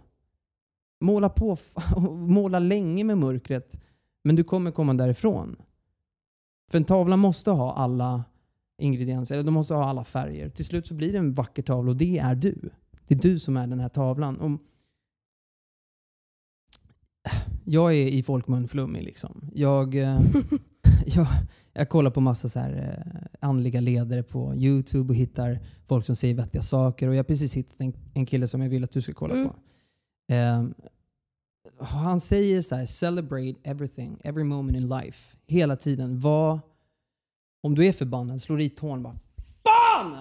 Måla på. Måla länge med mörkret. Men du kommer komma därifrån. För en tavla måste ha alla ingredienser, eller de måste ha alla färger. Till slut så blir det en vacker tavla och det är du. Det är du som är den här tavlan. Och jag är i folkmun flummig liksom. Jag, eh, jag, jag kollar på massa så här, eh, andliga ledare på Youtube och hittar folk som säger vettiga saker. Och jag har precis hittat en, en kille som jag vill att du ska kolla Mm. på. Ehm, han säger så här, celebrate everything, every moment in life. Hela tiden. Var, om du är förbannad, slå i tån bara Fan!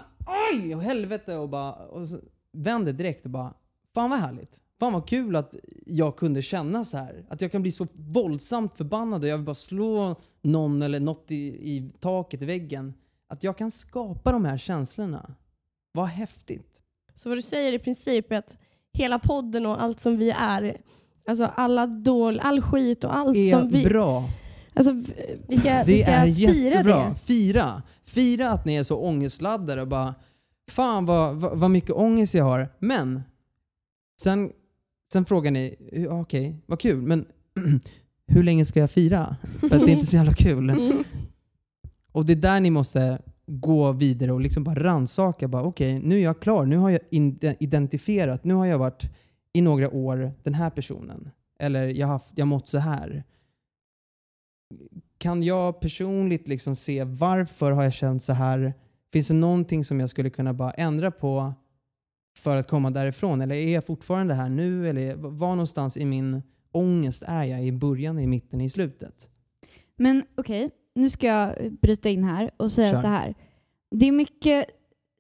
Oj! Och helvete! Och, bara, och vänder direkt och bara Fan vad härligt. Fan vad kul att jag kunde känna så här. Att jag kan bli så våldsamt förbannad och jag vill bara slå någon eller något i, i taket, i väggen. Att jag kan skapa de här känslorna. Vad häftigt. Så vad du säger i princip är att hela podden och allt som vi är, alltså alla dål, all skit och allt är som vi... bra. Alltså, Vi ska, Det vi ska är fira jättebra. det. Fira. Fira att ni är så ångestladdade och bara Fan vad, vad, vad mycket ångest jag har. Men sen, sen frågar ni, ja, okej, vad kul, men hur länge ska jag fira? För att det är inte så jävla kul. Mm. Och det är där ni måste gå vidare och liksom bara rannsaka. Bara, Okej, nu är jag klar. Nu har jag identifierat. Nu har jag varit i några år den här personen. Eller jag har haft, jag mått så här. Kan jag personligt liksom se varför har jag känt så här? Finns det någonting som jag skulle kunna bara ändra på för att komma därifrån? Eller är jag fortfarande här nu? Eller var någonstans i min ångest är jag? I början, i mitten, i slutet? Men okej, nu ska jag bryta in här och säga Kör. så här. Det är mycket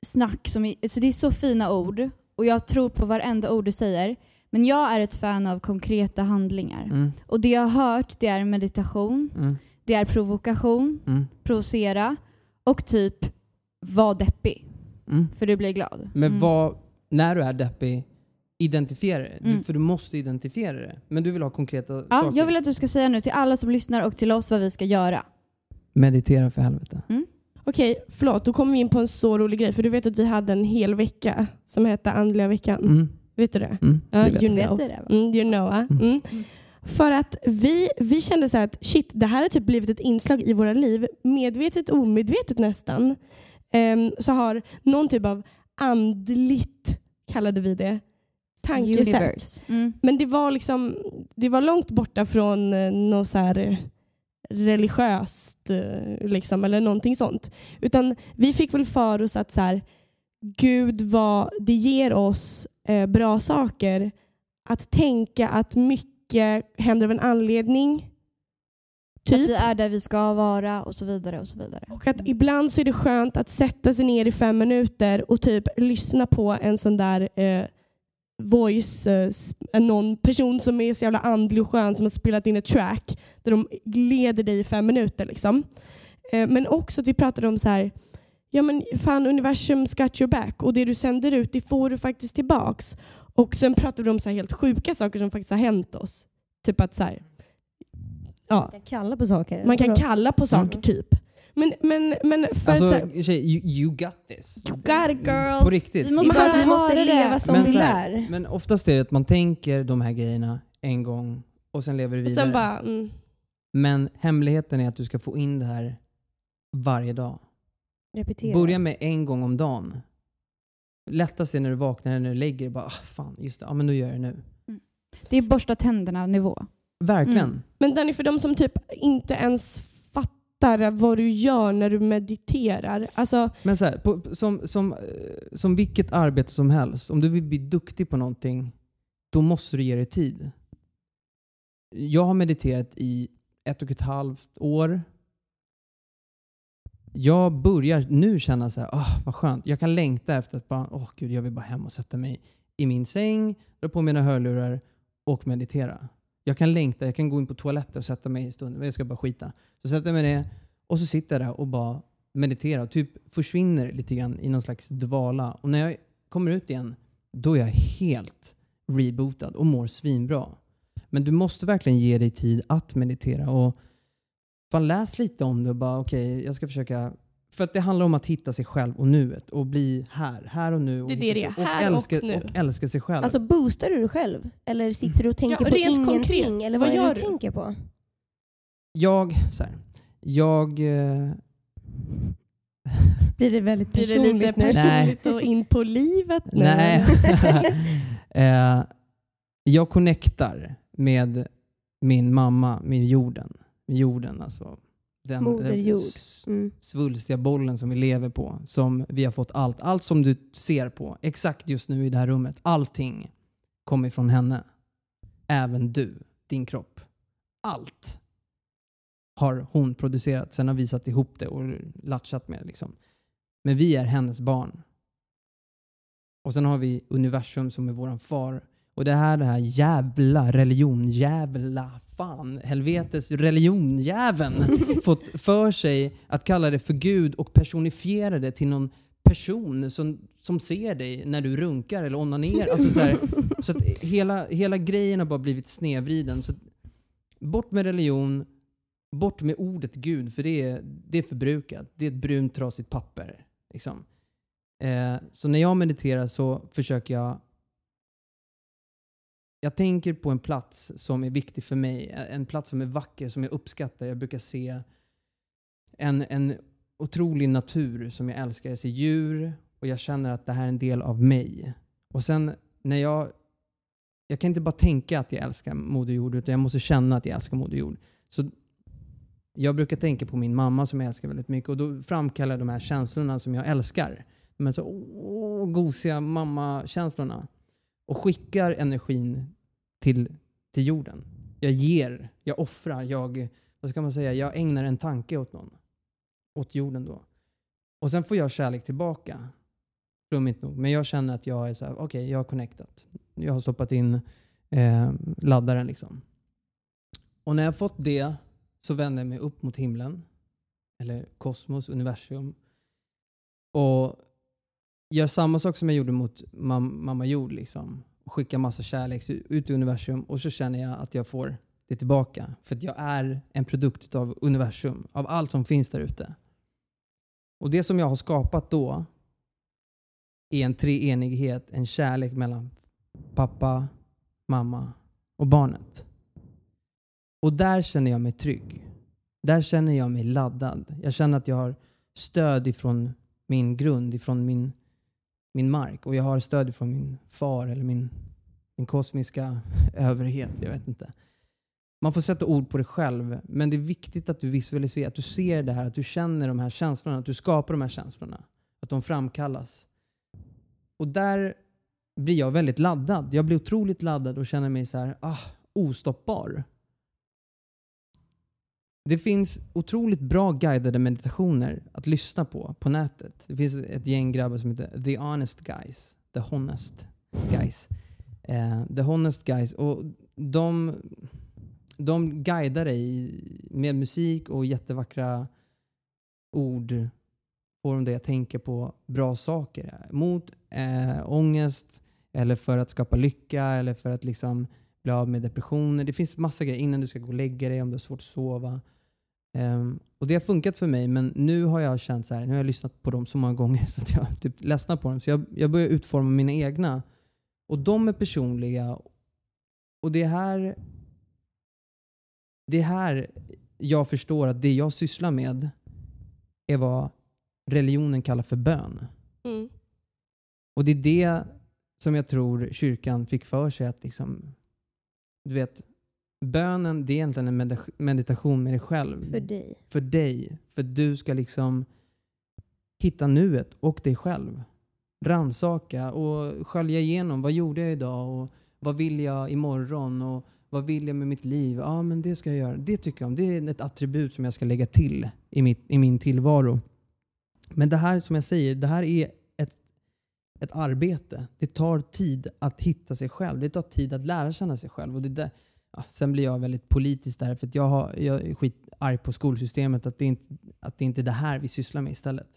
snack, som är, så det är så fina ord och jag tror på varenda ord du säger. Men jag är ett fan av konkreta handlingar. Mm, Och det jag har hört det är meditation, mm, det är provokation, mm, provocera och typ var deppig mm. för du blir glad. Men Mm. vad, när du är deppig, identifiera det. Du, Mm. för du måste identifiera det. Men du vill ha konkreta Ja, saker. jag vill att du ska säga nu till alla som lyssnar och till oss vad vi ska göra. Meditera för helvete. Okej, förlåt. Då kommer vi in på en så rolig grej. För du vet att vi hade en hel vecka som hette andliga veckan. Mm, Vet du det? mm, det vet you know. Vet det? Mm, you know, ah. Mm. mm. För att vi, vi kände så här att shit, det här har typ blivit ett inslag i våra liv, medvetet omedvetet nästan. Ehm, så har någon typ av andligt, kallade vi det, tankesätt. Mm. Men det var liksom, det var långt borta från eh, något så här eh, religiöst eh, liksom, eller någonting sånt. Utan vi fick väl för oss att så här, Gud vad det ger oss eh, bra saker. Att tänka att mycket händer av en anledning. Att Typ. vi är där vi ska vara och så vidare och så vidare. Och att ibland så är det skönt att sätta sig ner i fem minuter och typ lyssna på en sån där eh, voice, eh, någon person som är så jävla andlig och skön som har spelat in ett track där de leder dig i fem minuter. Liksom. Eh, men också att vi pratade om så här, ja men fan universums got your back och det du sänder ut det får du faktiskt tillbaks. Och sen pratade vi om så här helt sjuka saker som faktiskt har hänt oss. Typ att så här, ja, Man kan kalla på saker. man kan kalla på saker typ. Men, men, men för att så här, Alltså, tjej, you, you got this. You got it, girls. På riktigt. Vi måste bara att vi måste leva som Men vi här, lär. Men oftast är det att man tänker de här grejerna en gång och sen lever du vidare. sen bara, mm, Men hemligheten är att du ska få in det här varje dag. Repetera. Börja med en gång om dagen. Lättast är när du vaknar eller när du lägger dig. Bara, ah, fan, just det. Ja, men då gör jag det nu. Det är borsta tänderna nivå. Verkligen. Mm. Men Danny, för de som typ inte ens fattar vad du gör när du mediterar. Alltså, Men så här, på, som, som, eh, som vilket arbete som helst, om du vill bli duktig på någonting, då måste du ge dig tid. Jag har mediterat i ett och ett halvt år. Jag börjar nu känna så här, ah, vad skönt. Jag kan längta efter att bara, åh gud, jag vill bara hem och sätta mig i min säng, dra på mina hörlurar och meditera. Jag kan längta, jag kan gå in på toaletten och sätta mig en stund, jag ska bara skita. Så sätter jag mig ner och så sitter jag där och bara mediterar och typ försvinner lite grann i någon slags dvala. Och när jag kommer ut igen, då är jag helt rebootad och mår svinbra. Men du måste verkligen ge dig tid att meditera och fan läs lite om det och bara okej, jag ska försöka för att det handlar om att hitta sig själv och nuet och bli här, här och nu. Och, Det är det det är, sig- här och älska, nu. och älska sig själv. Alltså boostar du dig själv? Eller sitter du och tänker Ja, på ingenting? konkret, Eller vad vad, gör du du? tänker på? jag, så här, jag, eh, Blir det väldigt blir det personligt lite nu? personligt och in på livet nu? Nej. eh, jag connectar med min mamma, min jorden. Med jorden alltså. Den, Moder den jord. s- Mm. svulstiga bollen som vi lever på. Som vi har fått allt. Allt som du ser på, exakt just nu i det här rummet. Allting kommer från henne. Även du, din kropp. Allt har hon producerat. Sen har vi satt ihop det och latchat med det. Liksom. Men vi är hennes barn. Och sen har vi universum som är våran far. Och det här, det här jävla religion, jävla fan, helvetes religionjäveln fått för sig att kalla det för Gud och personifiera det till någon person som, som ser dig när du runkar eller onanerar. Alltså så här, så att hela, hela grejen har bara blivit snedvriden. Så att, bort med religion, bort med ordet Gud, för det är, det är förbrukat. Det är ett brunt trasigt papper. Liksom. Eh, så när jag mediterar så försöker jag jag tänker på en plats som är viktig för mig, en plats som är vacker, som jag uppskattar. Jag brukar se en, en otrolig natur som jag älskar. Jag ser djur och jag känner att det här är en del av mig. Och sen när jag... Jag kan inte bara tänka att jag älskar Moder Jord, utan jag måste känna att jag älskar Moder Jord. Så jag brukar tänka på min mamma som jag älskar väldigt mycket och då framkallar jag de här känslorna som jag älskar. De här så åh, gosiga mamma-känslorna. Och skickar energin till, till jorden. Jag ger, jag offrar, jag, vad ska man säga, jag ägnar en tanke åt någon. Åt jorden då. Och sen får jag kärlek tillbaka. Flummigt nog. Men jag känner att jag är så här, okej, okay, jag har connectat. Jag har stoppat in eh, laddaren liksom. Och när jag fått det så vänder jag mig upp mot himlen. Eller kosmos, universum. Och gör samma sak som jag gjorde mot mam mamma jord. Liksom. Skickar massa kärlek ut i universum. Och så känner jag att jag får det tillbaka. För att jag är en produkt av universum. Av allt som finns där ute. Och det som jag har skapat då är en treenighet, en kärlek mellan pappa, mamma och barnet. Och där känner jag mig trygg. Där känner jag mig laddad. Jag känner att jag har stöd ifrån min grund, ifrån min, min mark. Och jag har stöd från min far eller min, min kosmiska överhet. Jag vet inte. Man får sätta ord på det själv, men det är viktigt att du visualiserar, att du ser det här, att du känner de här känslorna, att du skapar de här känslorna. Att de framkallas. Och där blir jag väldigt laddad. Jag blir otroligt laddad och känner mig så här, ah, ostoppbar. Det finns otroligt bra guidade meditationer att lyssna på på nätet. Det finns ett gäng grabbar som heter The Honest Guys. The Honest Guys. Eh, the Honest Guys. Och de, de guidar dig med musik och jättevackra ord. Får de dig att tänka på bra saker. Mot eh, ångest, eller för att skapa lycka, eller för att liksom bli av med depressioner. Det finns massa grejer innan du ska gå och lägga dig om du har svårt att sova. Um, och det har funkat för mig, men nu har jag känt så här, nu har jag lyssnat på dem så många gånger så att jag typ ledsnar på dem. Så jag, jag börjar utforma mina egna. Och de är personliga. Och det är här, det är här jag förstår att det jag sysslar med är vad religionen kallar för bön. Mm. Och det är det som jag tror kyrkan fick för sig att liksom, du vet, bönen det är egentligen en meditation med dig själv. För dig. För dig. För du ska liksom hitta nuet och dig själv. Ransaka och skölja igenom. Vad gjorde jag idag? Och vad vill jag imorgon? Och vad vill jag med mitt liv? Ja, men det ska jag göra. Det tycker jag om. Det är ett attribut som jag ska lägga till i, mitt, i min tillvaro. Men det här, som jag säger, det här är ett, ett arbete. Det tar tid att hitta sig själv. Det tar tid att lära känna sig själv. Och det där, ja, sen blir jag väldigt politisk där, för att jag, har, jag är skitarg på skolsystemet att det, inte, att det inte är det här vi sysslar med istället.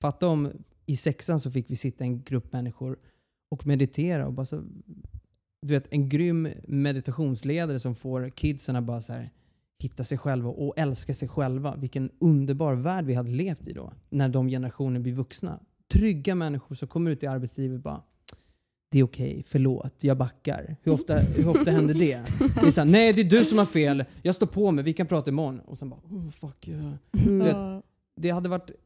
Fatta om i sexan så fick vi sitta en grupp människor och meditera och bara så, du vet, en grym meditationsledare som får kidsen att bara så här, hitta sig själva och älska sig själva. Vilken underbar värld vi hade levt i då, när de generationerna blir vuxna. Trygga människor som kommer ut i arbetslivet bara det är okej, okay, förlåt, jag backar. Hur ofta, hur ofta händer det? det är så här, Nej, det är du som har fel. Jag står på mig, vi kan prata imorgon. Och sen bara, oh, fuck yeah. Mm. Det hade varit eh,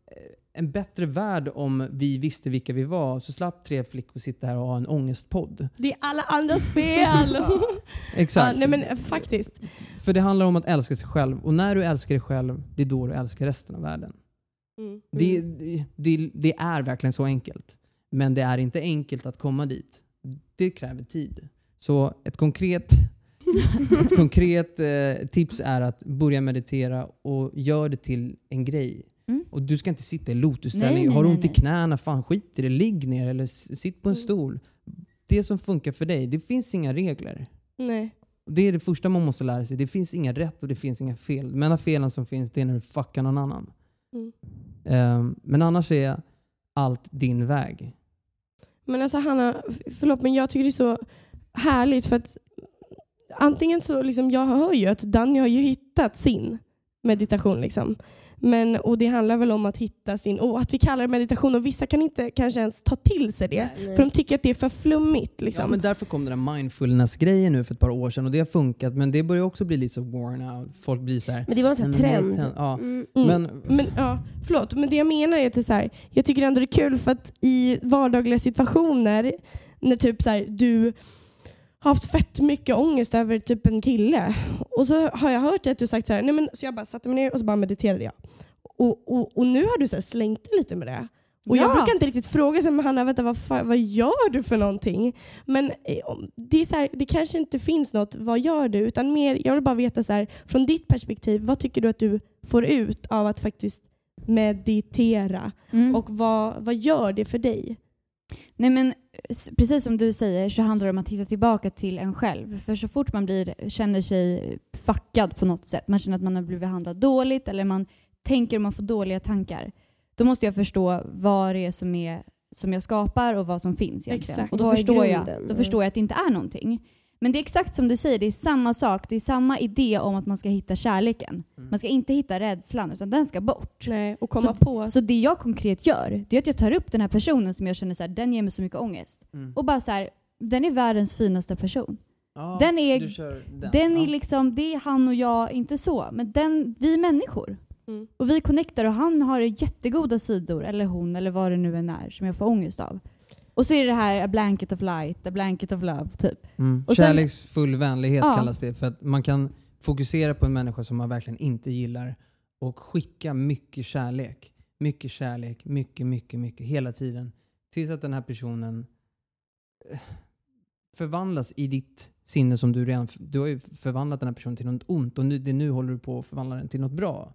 en bättre värld om vi visste vilka vi var, så slapp tre flickor sitta här och ha en ångestpodd. Det är alla andras fel! Exakt. Ja, nej men eh, faktiskt. För det handlar om att älska sig själv. Och när du älskar dig själv, det är då du älskar resten av världen. Mm. Det, det, det är verkligen så enkelt. Men det är inte enkelt att komma dit. Det kräver tid. Så ett konkret, ett konkret eh, tips är att börja meditera och gör det till en grej. Mm. Och Du ska inte sitta i lotusställning. Har du ont i knäna, fan skit i det. Ligg ner eller sitt på en mm. stol. Det som funkar för dig. Det finns inga regler. Nej. Det är det första man måste lära sig. Det finns inga rätt och det finns inga fel. De enda felen som finns det är när du fuckar någon annan. Mm. Um, men annars är allt din väg. Men alltså Hanna, förlåt men jag tycker det är så härligt för att antingen så liksom, jag hör ju att Danny har ju hittat sin meditation liksom. Men, och det handlar väl om att hitta sin, och att vi kallar det meditation och vissa kan inte kanske ens ta till sig det. Nej. För de tycker att det är för flummigt. Liksom. Ja, men därför kom den där mindfulness-grejen nu för ett par år sedan och det har funkat men det börjar också bli lite så worn out. Folk blir så här. Men det var en sån här "Nej, men trend. Ja. Mm. Mm. Men, Men, ja, förlåt, men det jag menar är att det är så här, jag tycker ändå det är kul för att i vardagliga situationer när typ så här, du haft fett mycket ångest över typ en kille och så har jag hört att du sagt så här, nej men så jag bara satte mig ner och så bara mediterade jag. Och, och, och nu har du så slängt dig lite med det. Och jag Ja. brukar inte riktigt fråga så här, men Hanna, vänta, vad, vad gör du för någonting? Men eh, det, är så här, det kanske inte finns något, vad gör du? Utan mer, jag vill bara veta så här, från ditt perspektiv, vad tycker du att du får ut av att faktiskt meditera? Mm. Och vad, vad gör det för dig? Nej men precis som du säger så handlar det om att hitta tillbaka till en själv. För så fort man blir, känner sig fuckad på något sätt, man känner att man har blivit behandlad dåligt eller man tänker och man får dåliga tankar, då måste jag förstå vad det är som, är, som jag skapar och vad som finns egentligen. Exakt. Och då förstår, jag, då förstår jag att det inte är någonting. Men det är exakt som du säger, det är samma sak. Det är samma idé om att man ska hitta kärleken. Mm. Man ska inte hitta rädslan, utan den ska bort. Nej, och komma Så- på. Så det jag konkret gör, det är att jag tar upp den här personen som jag känner så här, den ger mig så mycket ångest. Mm. Och bara så här, den är världens finaste person. Ja, den är- den. Den är liksom, det är han och jag, inte så. Men den, vi är människor. Mm. Och vi connectar och han har jättegoda sidor, eller hon, eller vad det nu än är, som jag får ångest av. Och så är det här a blanket of light, a blanket of love, typ. Mm. Och sen- Kärleksfull vänlighet Ja. kallas det. För att man kan fokusera på en människa som man verkligen inte gillar och skicka mycket kärlek. Mycket kärlek, mycket, mycket, mycket, hela tiden. Tills att den här personen eh, förvandlas i ditt sinne som du redan... Du har ju förvandlat den här personen till något ont och nu, det nu håller du på att förvandla den till något bra.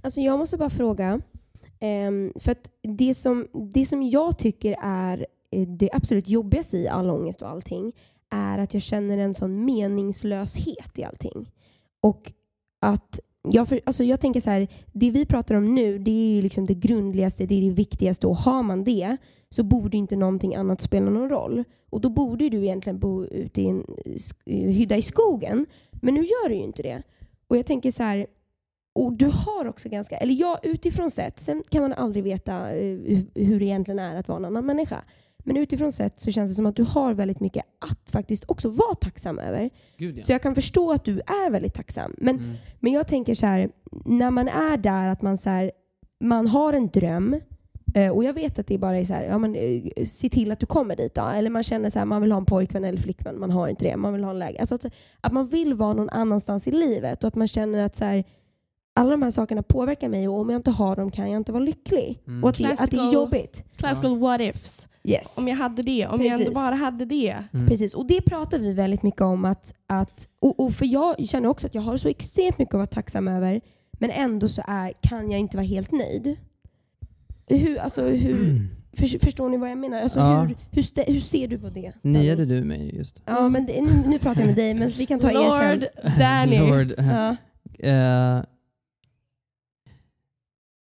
Alltså jag måste bara fråga, Um, för att det som, det som jag tycker är eh, det absolut jobbigaste i all ångest och allting är att jag känner en sån meningslöshet i allting. Och att jag, för, alltså jag tänker så här, det vi pratar om nu det är liksom det grundligaste, det är det viktigaste och har man det så borde inte någonting annat spela någon roll. Och då borde du egentligen bo ute i en eh, eh, hydda i skogen. Men nu gör du ju inte det. Och jag tänker så här, och du har också ganska, eller ja, utifrån sett, sen kan man aldrig veta eh, hu- hur det egentligen är att vara en annan människa. Men utifrån sett så känns det som att du har väldigt mycket att faktiskt också vara tacksam över. Gud ja. Så jag kan förstå att du är väldigt tacksam. Men, Mm. men jag tänker så här, när man är där att man så här, man har en dröm eh, och jag vet att det bara är så här, ja, men, eh, se till att du kommer dit då. Eller man känner så här, man vill ha en pojkvän eller flickvän, man har inte det. Man vill ha en läge. Alltså att, att man vill vara någon annanstans i livet och att man känner att så här, alla de här sakerna påverkar mig och om jag inte har dem kan jag inte vara lycklig. Mm. Och att det, att det är Classical- jobbigt. Classical what ifs. Yes. Om jag hade det, om jag ändå Precis. bara hade det. Mm. Precis, och det pratar vi väldigt mycket om. Att, att, och, och för jag känner också att jag har så extremt mycket att vara tacksam över, men ändå så är, kan jag inte vara helt nöjd. Hur, alltså, hur, för, förstår ni vad jag menar? Alltså, Ja. hur, hur, stä- hur ser du på det? Niade du mig just? Ja, men det, nu, nu pratar jag med dig, men vi kan ta er sen. Lord Danny. Lord. Ja. Eh,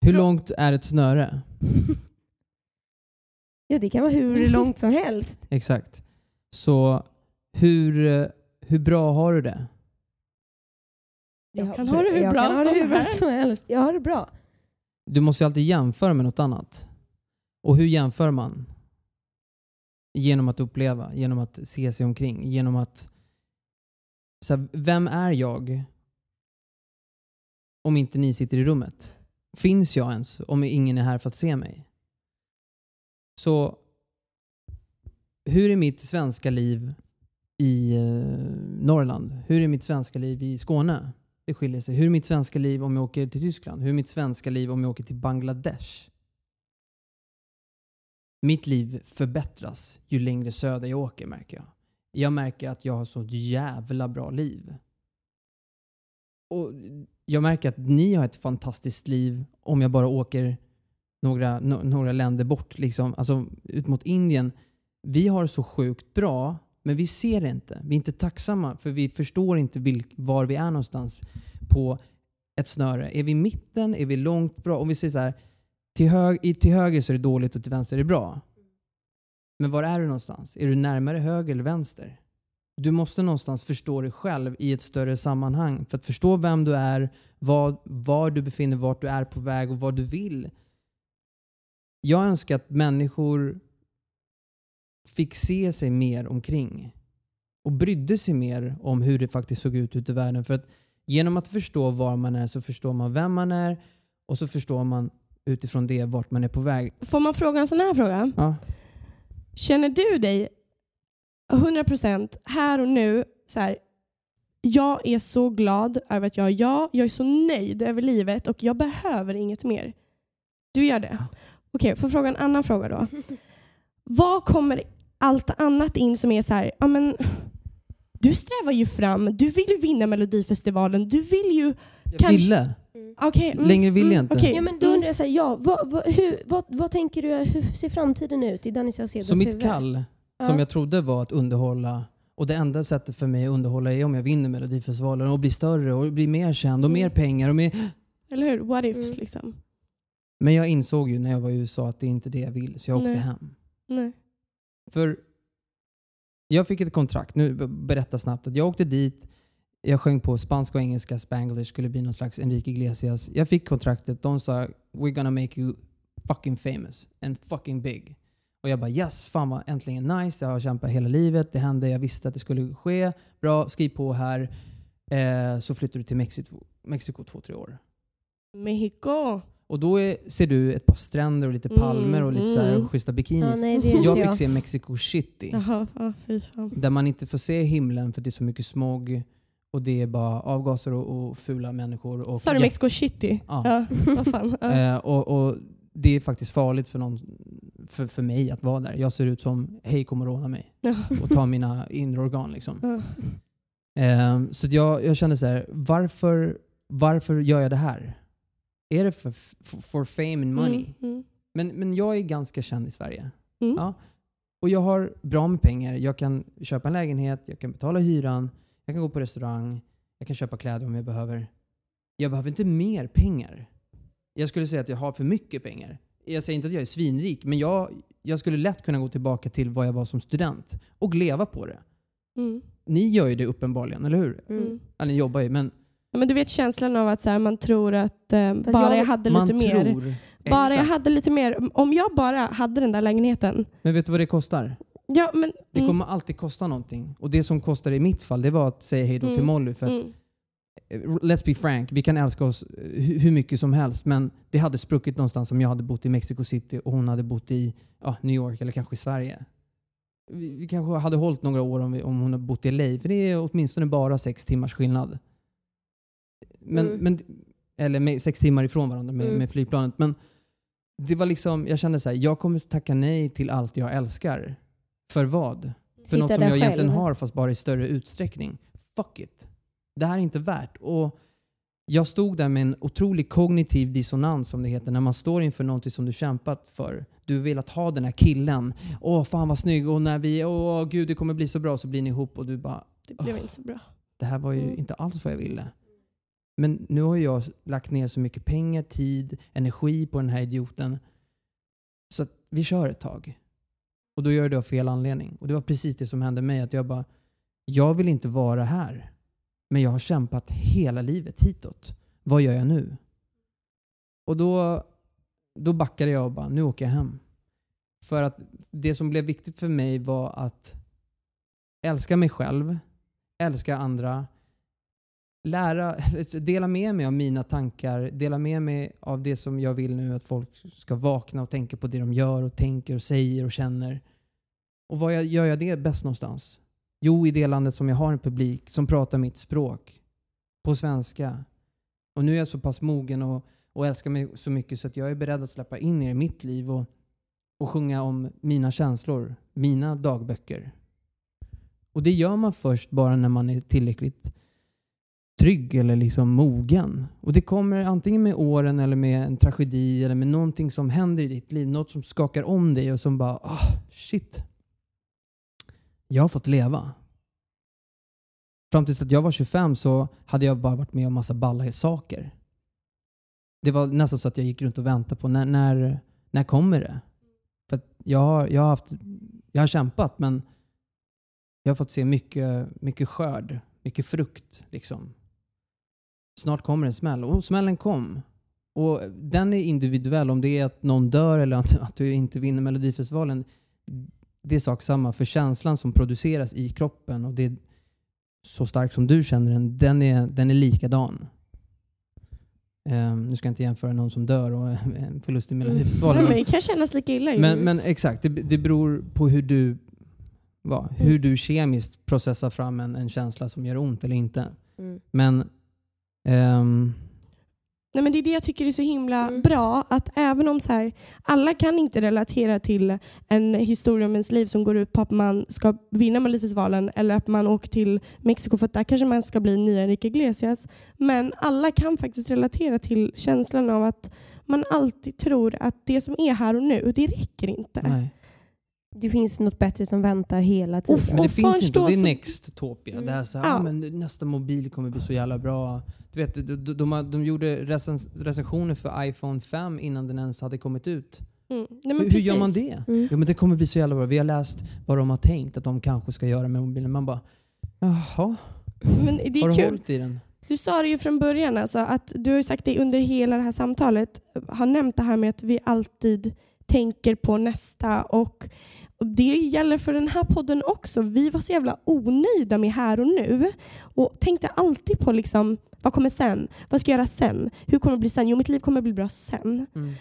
hur långt är ett snöre? ja, det kan vara hur långt som helst. Exakt. Så hur, hur bra har du det? Jag kan ha det hur bra ha det som hur bra helst. som helst. Jag har det bra. Du måste ju alltid jämföra med något annat. Och hur jämför man? Genom att uppleva, genom att se sig omkring, genom att... Så här, vem är jag om inte ni sitter i rummet? Finns jag ens om ingen är här för att se mig? Så hur är mitt svenska liv i eh, Norrland? Hur är mitt svenska liv i Skåne? Det skiljer sig. Hur är mitt svenska liv om jag åker till Tyskland? Hur är mitt svenska liv om jag åker till Bangladesh? Mitt liv förbättras ju längre söder jag åker märker jag. Jag märker att jag har så jävla bra liv. Och jag märker att ni har ett fantastiskt liv om jag bara åker några, no, några länder bort, liksom, alltså ut mot Indien. Vi har så sjukt bra, men vi ser det inte. Vi är inte tacksamma, för vi förstår inte vilk, var vi är någonstans på ett snöre. Är vi i mitten? Är vi långt bra? Om vi säger så här, till, hög, till höger så är det dåligt och till vänster är det bra. Men var är du någonstans? Är du närmare höger eller vänster? Du måste någonstans förstå dig själv i ett större sammanhang. För att förstå vem du är, vad, var du befinner dig, vart du är på väg och vad du vill. Jag önskar att människor fick se sig mer omkring och brydde sig mer om hur det faktiskt såg ut ute i världen. För att genom att förstå var man är så förstår man vem man är och så förstår man utifrån det vart man är på väg. Får man fråga en sån här fråga? Ja. Känner du dig 100% här och nu så här, jag är så glad över att jag har ja, jag är så nöjd över livet och jag behöver inget mer. Du gör det? Okej, får jag fråga en annan fråga då? Vad kommer allt annat in som är så här, ja men du strävar ju fram, du vill ju vinna Melodifestivalen, du vill ju... Jag Kanske- ville. Okay, Längre vill jag inte. okej. Ja, men då undrar jag så här, ja, vad, vad, hur, vad, vad tänker du, hur ser framtiden ut i Danny Saucedos Så mitt huvud? kall, Ja. som jag trodde var att underhålla, och det enda sättet för mig att underhålla är om jag vinner Melodifestivalen och blir större och blir mer känd och Mm. mer pengar. Och mer... Eller hur? What ifs Mm. liksom. Men jag insåg ju när jag var i USA att det är inte det jag vill, så jag åkte Nej. hem. Nej. För jag fick ett kontrakt, nu berätta snabbt, att jag åkte dit, jag sjöng på spanska och engelska, spanglish, skulle bli någon slags Enrique Iglesias. Jag fick kontraktet, de sa “We're gonna make you fucking famous and fucking big”. Och jag bara yes, fan vad äntligen nice, jag har kämpat hela livet, det hände, jag visste att det skulle ske. Bra, skriv på här. Eh, så flyttar du till Mexiko, Mexiko två, tre år. Mexico. Och då är, ser du ett par stränder och lite Mm, palmer och lite så här mm. schyssta Ja, bikinis. nej, är inte jag jag. fick se Mexico City. Jaha, ja, fan. Där man inte får se himlen för det är så mycket smog och det är bara avgaser och, och fula människor. Och Sa du Mexico City? Ja. ja vad fan. Ja. Eh, och, och det är faktiskt farligt för, någon, för, för mig att vara där. Jag ser ut som, hej kom och råna mig. Ja. Och ta mina inre organ liksom. Ja. Eh, så jag, jag kände så här, varför, varför gör jag det här? Är det för, for, for fame and money? Mm, mm, Men, men jag är ganska känd i Sverige. mm. Ja. Och jag har bra med pengar. Jag kan köpa en lägenhet, jag kan betala hyran, jag kan gå på restaurang, jag kan köpa kläder om jag behöver. Jag behöver inte mer pengar. Jag skulle säga att jag har för mycket pengar. Jag säger inte att jag är svinrik, men jag, jag skulle lätt kunna gå tillbaka till vad jag var som student och leva på det. Mm. Ni gör ju det uppenbarligen, eller hur? Mm. Mm. Ja, ni jobbar ju, men Ja, men du vet känslan av att så här, man tror att eh, bara jag- jag, hade lite mer. tror... Bara jag Exakt. hade lite mer. Om jag bara hade den där lägenheten. Men vet du vad det kostar? Ja, men, Det mm, kommer alltid kosta någonting. Och det som kostar i mitt fall, det var att säga hej då till Mm. Molly. För mm, let's be frank, vi kan älska oss eh, hu- hur mycket som helst, men det hade spruckit någonstans om jag hade bott i Mexico City och hon hade bott i ja, New York eller kanske i Sverige. Vi, vi kanske hade hållit några år om, vi, om hon hade bott i LA, för det är åtminstone bara sex timmars skillnad. Men, Mm. men, eller med, sex timmar ifrån varandra med, Mm. med flygplanet. Men det var liksom, jag kände så här, jag kommer tacka nej till allt jag älskar. För vad? För Sitta något som jag egentligen själv. har fast bara i större utsträckning. Fuck it. Det här är inte värt. Och jag stod där med en otrolig kognitiv dissonans som det heter när man står inför någonting som du kämpat för. Du vill att ha den här killen. Åh fan vad snygg och när vi, åh gud det kommer bli så bra så blir ni ihop och du bara, det blev inte så bra. det här var ju Mm. inte alls vad jag ville. Men nu har jag lagt ner så mycket pengar, tid, energi på den här idioten. Så att vi kör ett tag. Och då gör jag det av fel anledning. Och det var precis det som hände mig. Att jag bara, jag vill inte vara här. Men jag har kämpat hela livet hitåt. Vad gör jag nu? Och då, då backade jag och bara, nu åker jag hem. För att det som blev viktigt för mig var att älska mig själv, älska andra, lära, dela med mig av mina tankar, dela med mig av det som jag vill nu att folk ska vakna och tänka på det de gör och tänker och säger och känner. Och var jag, gör jag det bäst någonstans? Jo, i det landet som jag har en publik som pratar mitt språk. På svenska. Och nu är jag så pass mogen och, och älskar mig så mycket så att jag är beredd att släppa in er i mitt liv och, och sjunga om mina känslor, mina dagböcker. Och det gör man först bara när man är tillräckligt trygg eller liksom mogen. Och det kommer antingen med åren eller med en tragedi eller med någonting som händer i ditt liv. Något som skakar om dig och som bara, ah, shit. Jag har fått leva. Fram tills att jag var 25 så hade jag bara varit med om massa balla saker. Det var nästan så att jag gick runt och väntade på när, när, när kommer det? För att jag, har, jag, har haft, jag har kämpat men jag har fått se mycket, mycket skörd, mycket frukt. Liksom. Snart kommer en smäll. Och smällen kom. Och den är individuell. Om det är att någon dör eller att, att du inte vinner Melodifestivalen. Det är sak samma. För känslan som produceras i kroppen och det är så stark som du känner den, den är, den är likadan. Um, nu ska jag inte jämföra någon som dör och en förlust i Melodifestivalen. Men det kan kännas lika illa. Men, men exakt, det, det beror på hur du, va, hur du kemiskt processar fram en, en känsla som gör ont eller inte. Mm. Men ehm, Nej, men det är det jag tycker är så himla Mm. bra. Att även om så här, alla kan inte relatera till en historia om ens liv som går ut på att man ska vinna Melodifestivalen eller att man åker till Mexiko för att där kanske man ska bli nya Enrique Iglesias. Men alla kan faktiskt relatera till känslan av att man alltid tror att det som är här och nu, det räcker inte. nej. Det finns något bättre som väntar hela tiden. Men det Och finns inte, det är så- Nextopia. Mm. Det här så här, Ja. ah, men nästa mobil kommer bli så jävla bra. Du vet, de, de, de, har- de gjorde recens, recensioner för iPhone 5 innan den ens hade kommit ut. Mm. Nej, men Hur, hur gör man det? Mm. Jo men det kommer bli så jävla bra. Vi har läst vad de har tänkt att de kanske ska göra med mobilen. Man bara, jaha, Men det har är du kul. hållit i den? Du sa det ju från början, alltså, att du har sagt det under hela det här samtalet, har nämnt det här med att vi alltid tänker på nästa och det gäller för den här podden också. Vi var så jävla onöjda med här och nu och tänkte alltid på liksom, vad kommer sen? Vad ska jag göra sen? Hur kommer det bli sen? Jo, mitt liv kommer bli bra sen. Mm.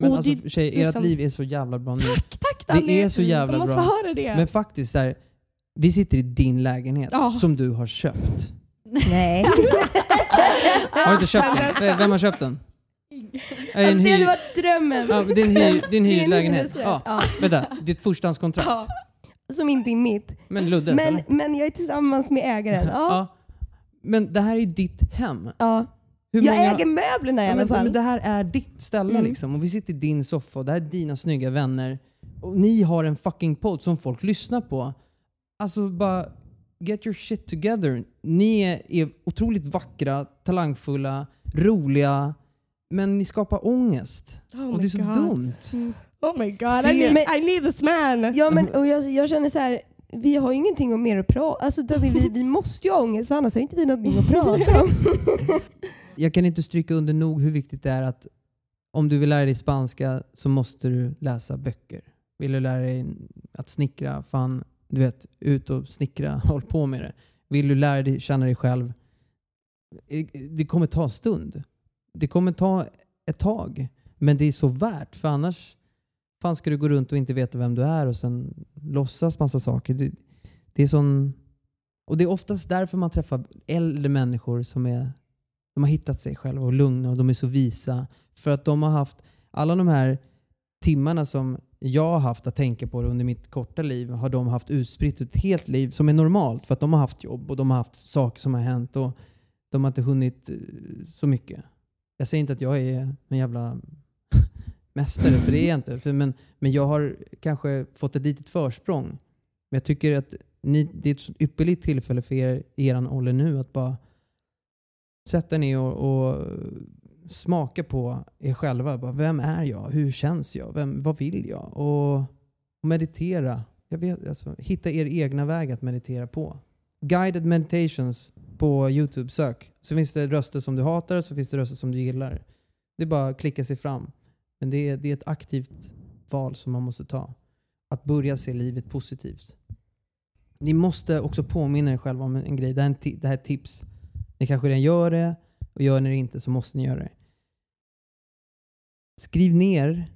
Men Och alltså det- liksom- ert liv är så jävla bra nu. Tack, tack Det Danny! är så jävla Jag måste bra. få höra det. Men faktiskt, så här, vi sitter i din lägenhet Ja. som du har köpt. Nej. Har du inte köpt den? Vem har köpt den? Alltså, det hade varit drömmen. ja, din hyr, din hyrlägenhet? Ja, Ja. vänta, ditt förstahandskontrakt. Ja. Som inte är mitt. Men Luddes Men, eller? men jag är tillsammans med ägaren. Ja. Ja. Men det här är ju ditt hem. ja. Hur Jag många- äger möblerna i Ja, alla men, fall. men det här är ditt ställe Mm. liksom. Och vi sitter i din soffa och det här är dina snygga vänner. Och ni har en fucking podd som folk lyssnar på. Alltså bara, get your shit together. Ni är, är otroligt vackra, talangfulla, roliga. Men ni skapar ångest. Oh och det är så God. dumt. Oh my god, Se- I, need, I need this man! Ja, men, och jag, jag känner så här. Vi har ju ingenting om mer att prata alltså, vi, vi måste ju ha ångest för annars har inte vi någonting att prata om. Jag kan inte stryka under nog hur viktigt det är att om du vill lära dig spanska så måste du läsa böcker. Vill du lära dig att snickra, fan, du vet, ut och snickra, håll på med det. Vill du lära dig känna dig själv, det kommer ta stund. Det kommer ta ett tag, men det är så värt, för annars fan ska du gå runt och inte veta vem du är och sen låtsas massa saker. Det, det är sån... Och det är oftast därför man träffar äldre människor som är de har hittat sig själva och lugna och de är så visa. För att de har haft alla de här timmarna som jag har haft att tänka på det under mitt korta liv har de haft utspritt ett helt liv som är normalt för att de har haft jobb och de har haft saker som har hänt och de har inte hunnit eh, så mycket. Jag säger inte att jag är en jävla mästare, för det är jag inte. För, men, men jag har kanske fått ett litet försprång. Men jag tycker att ni, det är ett ypperligt tillfälle för er i er ålder nu att bara sätta er ner och, och smaka på er själva. Bara, vem är jag? Hur känns jag? Vem, vad vill jag? Och, och meditera. Jag vet, alltså, hitta er egna väg att meditera på. Guided meditations på Youtube, sök. Så finns det röster som du hatar och så finns det röster som du gillar. Det är bara att klicka sig fram. Men det är, det är ett aktivt val som man måste ta. Att börja se livet positivt. Ni måste också påminna er själva om en, en grej. Det här, är en det här är ett tips. Ni kanske redan gör det och gör ni det inte så måste ni göra det. Skriv ner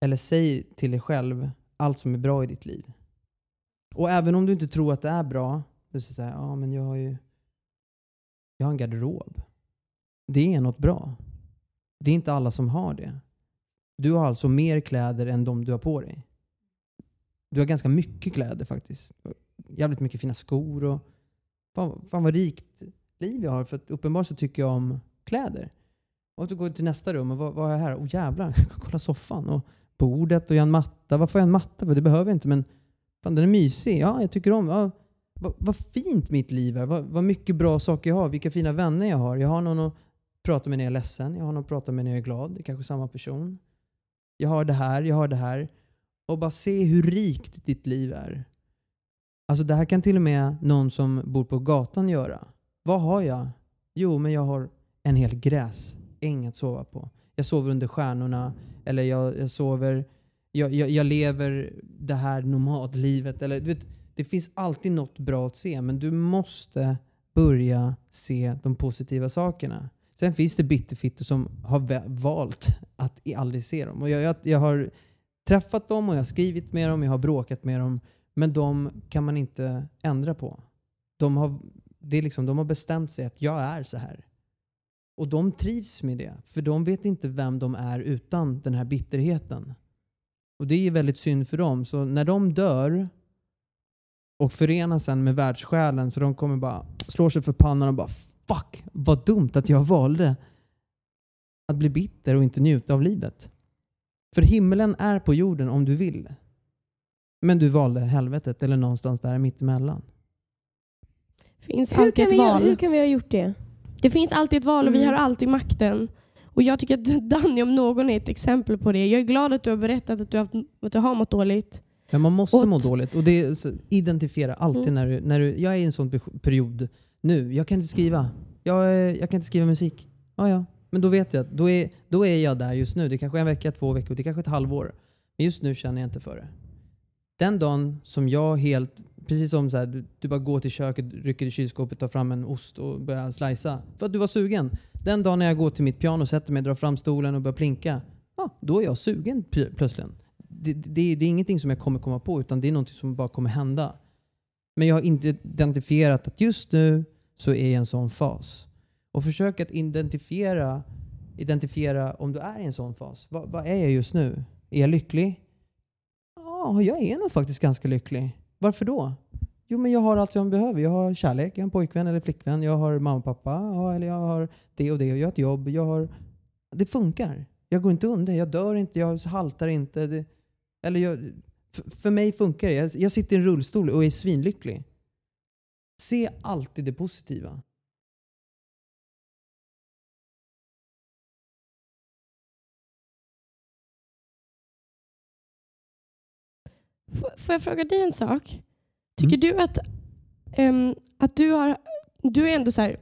eller säg till dig själv allt som är bra i ditt liv. Och även om du inte tror att det är bra, du säger så här, ja men jag har ju jag har en garderob. Det är något bra. Det är inte alla som har det. Du har alltså mer kläder än de du har på dig. Du har ganska mycket kläder faktiskt. Jävligt mycket fina skor och fan, fan vad rikt liv jag har. För att uppenbarligen så tycker jag om kläder. Och så går jag till nästa rum och vad, vad har jag här? Åh oh, jävlar, kolla soffan och bordet och jag har en matta. Varför har jag en matta? För det behöver jag inte men fan den är mysig. Ja, jag tycker om. Ja, vad, vad fint mitt liv är. Vad, vad mycket bra saker jag har. Vilka fina vänner jag har. Jag har någon att prata med när jag är ledsen. Jag har någon att prata med när jag är glad. Det är kanske samma person. Jag har det här, jag har det här. Och bara se hur rikt ditt liv är. Alltså det här kan till och med någon som bor på gatan göra. Vad har jag? Jo, men jag har en hel gräsäng att sova på. Jag sover under stjärnorna, eller jag, jag sover... Jag, jag, jag lever det här nomadlivet. Eller, du vet, det finns alltid något bra att se, men du måste börja se de positiva sakerna. Sen finns det bitterfittor som har valt att aldrig se dem. Och jag, jag, jag har träffat dem och jag har skrivit med dem, jag har bråkat med dem. Men de kan man inte ändra på. De har, det är liksom, de har bestämt sig att jag är så här. Och de trivs med det, för de vet inte vem de är utan den här bitterheten. Och det är väldigt synd för dem. Så när de dör och förenas sen med världssjälen så de kommer bara slå sig för pannan och bara fuck, vad dumt att jag valde att bli bitter och inte njuta av livet. För himlen är på jorden om du vill. Men du valde helvetet eller någonstans där mittemellan. finns Hur alltid kan, ett vi, val. hur kan vi ha gjort det? Det finns alltid ett val och vi Mm. har alltid makten. Och jag tycker att Danny om någon är ett exempel på det. Jag är glad att du har berättat att du har, haft, att du har mått dåligt. Men man måste Och må dåligt. Och det identifiera alltid Mm. när, du, när du... Jag är i en sån pe- period nu. Jag kan inte skriva. Jag, eh, jag kan inte skriva musik. Ja, ja. Men då vet jag att då är, då är jag där just nu. Det kanske är en vecka, två veckor, det kanske är ett halvår. Men just nu känner jag inte för det. Den dagen som jag helt... Precis som så här, du, du bara går till köket, rycker i kylskåpet, tar fram en ost och börjar slicea. För att du var sugen. Den dagen när jag går till mitt piano, sätter mig, drar fram stolen och börjar plinka. Ja, då är jag sugen pl- plötsligt. Det, det, det är ingenting som jag kommer komma på, utan det är någonting som bara kommer hända. Men jag har inte identifierat att just nu så är jag i en sån fas. Och försök att identifiera, identifiera om du är i en sån fas. Vad, vad är jag just nu? Är jag lycklig? Ja, jag är nog faktiskt ganska lycklig. Varför då? Jo, men jag har allt jag behöver. Jag har kärlek, jag har en pojkvän eller flickvän, jag har mamma och pappa, ja, eller jag har det och det, jag har ett jobb, jag har... Det funkar. Jag går inte under, jag dör inte, jag haltar inte. Det, eller jag, för mig funkar det. Jag, jag sitter i en rullstol och är svinlycklig. Se alltid det positiva. Får jag fråga dig en sak? Tycker Mm. du att, ehm, att du har, du är ändå så här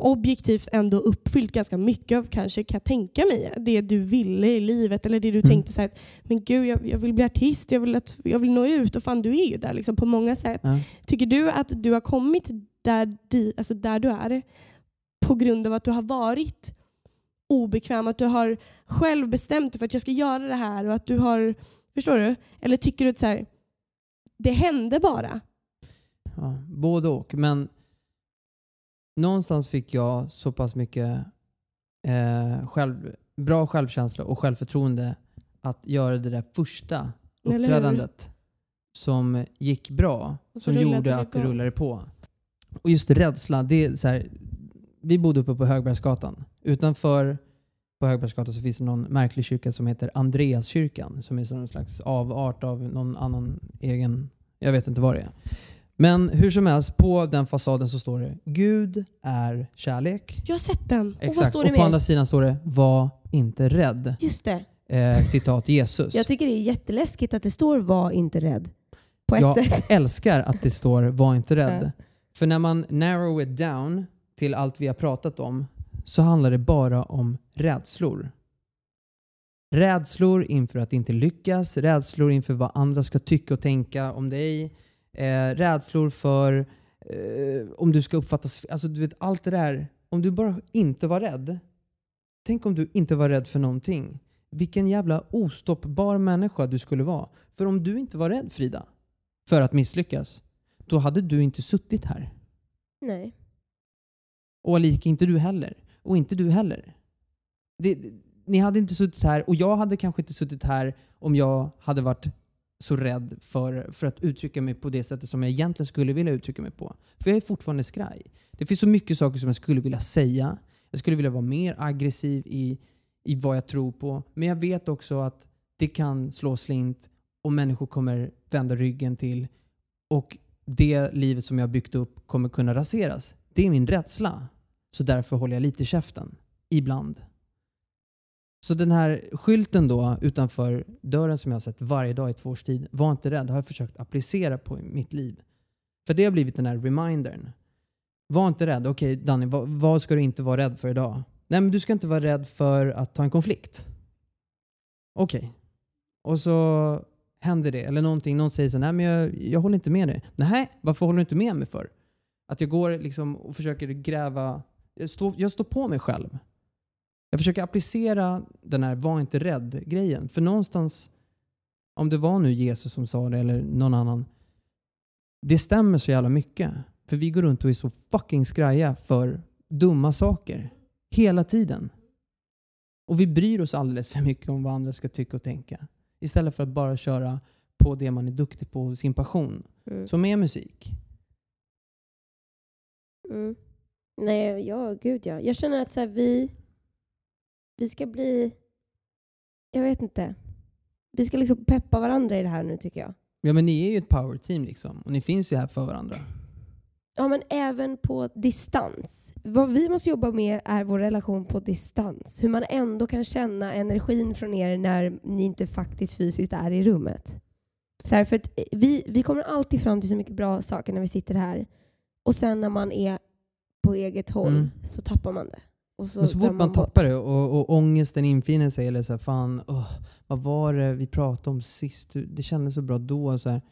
objektivt ändå uppfyllt ganska mycket av kanske, kan jag tänka mig, det du ville i livet eller det du Mm. tänkte så här, men gud jag, jag vill bli artist, jag vill, att, jag vill nå ut och fan du är ju där liksom på många sätt. Ja. Tycker du att du har kommit där, di, alltså där du är på grund av att du har varit obekväm, att du har själv bestämt dig för att jag ska göra det här och att du har, förstår du? Eller tycker du att så här, det hände bara? Ja, både och. Men någonstans fick jag så pass mycket eh, själv, bra självkänsla och självförtroende att göra det där första uppträdandet som gick bra, som gjorde att det rullade på. Och just rädsla, det är så här, vi bodde uppe på Högbergsgatan. Utanför på Högbergsgatan så finns det någon märklig kyrka som heter Andreaskyrkan, som är en slags avart av någon annan egen, jag vet inte vad det är. Men hur som helst, på den fasaden så står det Gud är kärlek. Jag har sett den. Och vad Exakt. står Och, det på mer? andra sidan står det Var inte rädd. Just det. Eh, citat Jesus. Jag tycker det är jätteläskigt att det står var inte rädd. På ett jag sätt. älskar att det står var inte rädd. För när man narrow it down till allt vi har pratat om så handlar det bara om rädslor. Rädslor inför att inte lyckas, rädslor inför vad andra ska tycka och tänka om dig, eh, rädslor för eh, om du ska uppfattas... Alltså du vet, allt det där. Om du bara inte var rädd. Tänk om du inte var rädd för någonting. Vilken jävla ostoppbar människa du skulle vara. För om du inte var rädd, Frida, för att misslyckas, då hade du inte suttit här. Nej. Och Alika, inte du heller. Och inte du heller. Det, ni hade inte suttit här, och jag hade kanske inte suttit här om jag hade varit så rädd för, för att uttrycka mig på det sättet som jag egentligen skulle vilja uttrycka mig på. För jag är fortfarande skraj. Det finns så mycket saker som jag skulle vilja säga. Jag skulle vilja vara mer aggressiv i, i vad jag tror på. Men jag vet också att det kan slå slint och människor kommer vända ryggen till. Och det livet som jag har byggt upp kommer kunna raseras. Det är min rädsla. Så därför håller jag lite käften. Ibland. Så den här skylten då utanför dörren som jag har sett varje dag i två års tid, var inte rädd, har jag försökt applicera på mitt liv. För det har blivit den här remindern. Var inte rädd. Okej Danny, vad, vad ska du inte vara rädd för idag? Nej men du ska inte vara rädd för att ta en konflikt. Okej. Och så händer det. Eller någonting, någon säger så nej men jag, jag håller inte med dig. Nej, varför håller du inte med mig för? Att jag går liksom och försöker gräva, jag står, jag står på mig själv. Jag försöker applicera den här var inte rädd-grejen. För någonstans, om det var nu Jesus som sa det eller någon annan, det stämmer så jävla mycket. För vi går runt och är så fucking skraja för dumma saker. Hela tiden. Och vi bryr oss alldeles för mycket om vad andra ska tycka och tänka. Istället för att bara köra på det man är duktig på, sin passion. Mm. Som är musik. Mm. Nej, ja, gud ja. Jag känner att så här, vi, vi ska bli... Jag vet inte. Vi ska liksom peppa varandra i det här nu tycker jag. Ja men ni är ju ett power team liksom. Och ni finns ju här för varandra. Ja, men även på distans. Vad vi måste jobba med är vår relation på distans. Hur man ändå kan känna energin från er när ni inte faktiskt fysiskt är i rummet. Så här, för att vi, vi kommer alltid fram till så mycket bra saker när vi sitter här. Och sen när man är på eget håll Mm. så tappar man det. Och så, Men så fort man tappar det och, och ångesten infinner sig, eller så här, fan, åh, vad var det vi pratade om sist? Det kändes så bra då. Så här.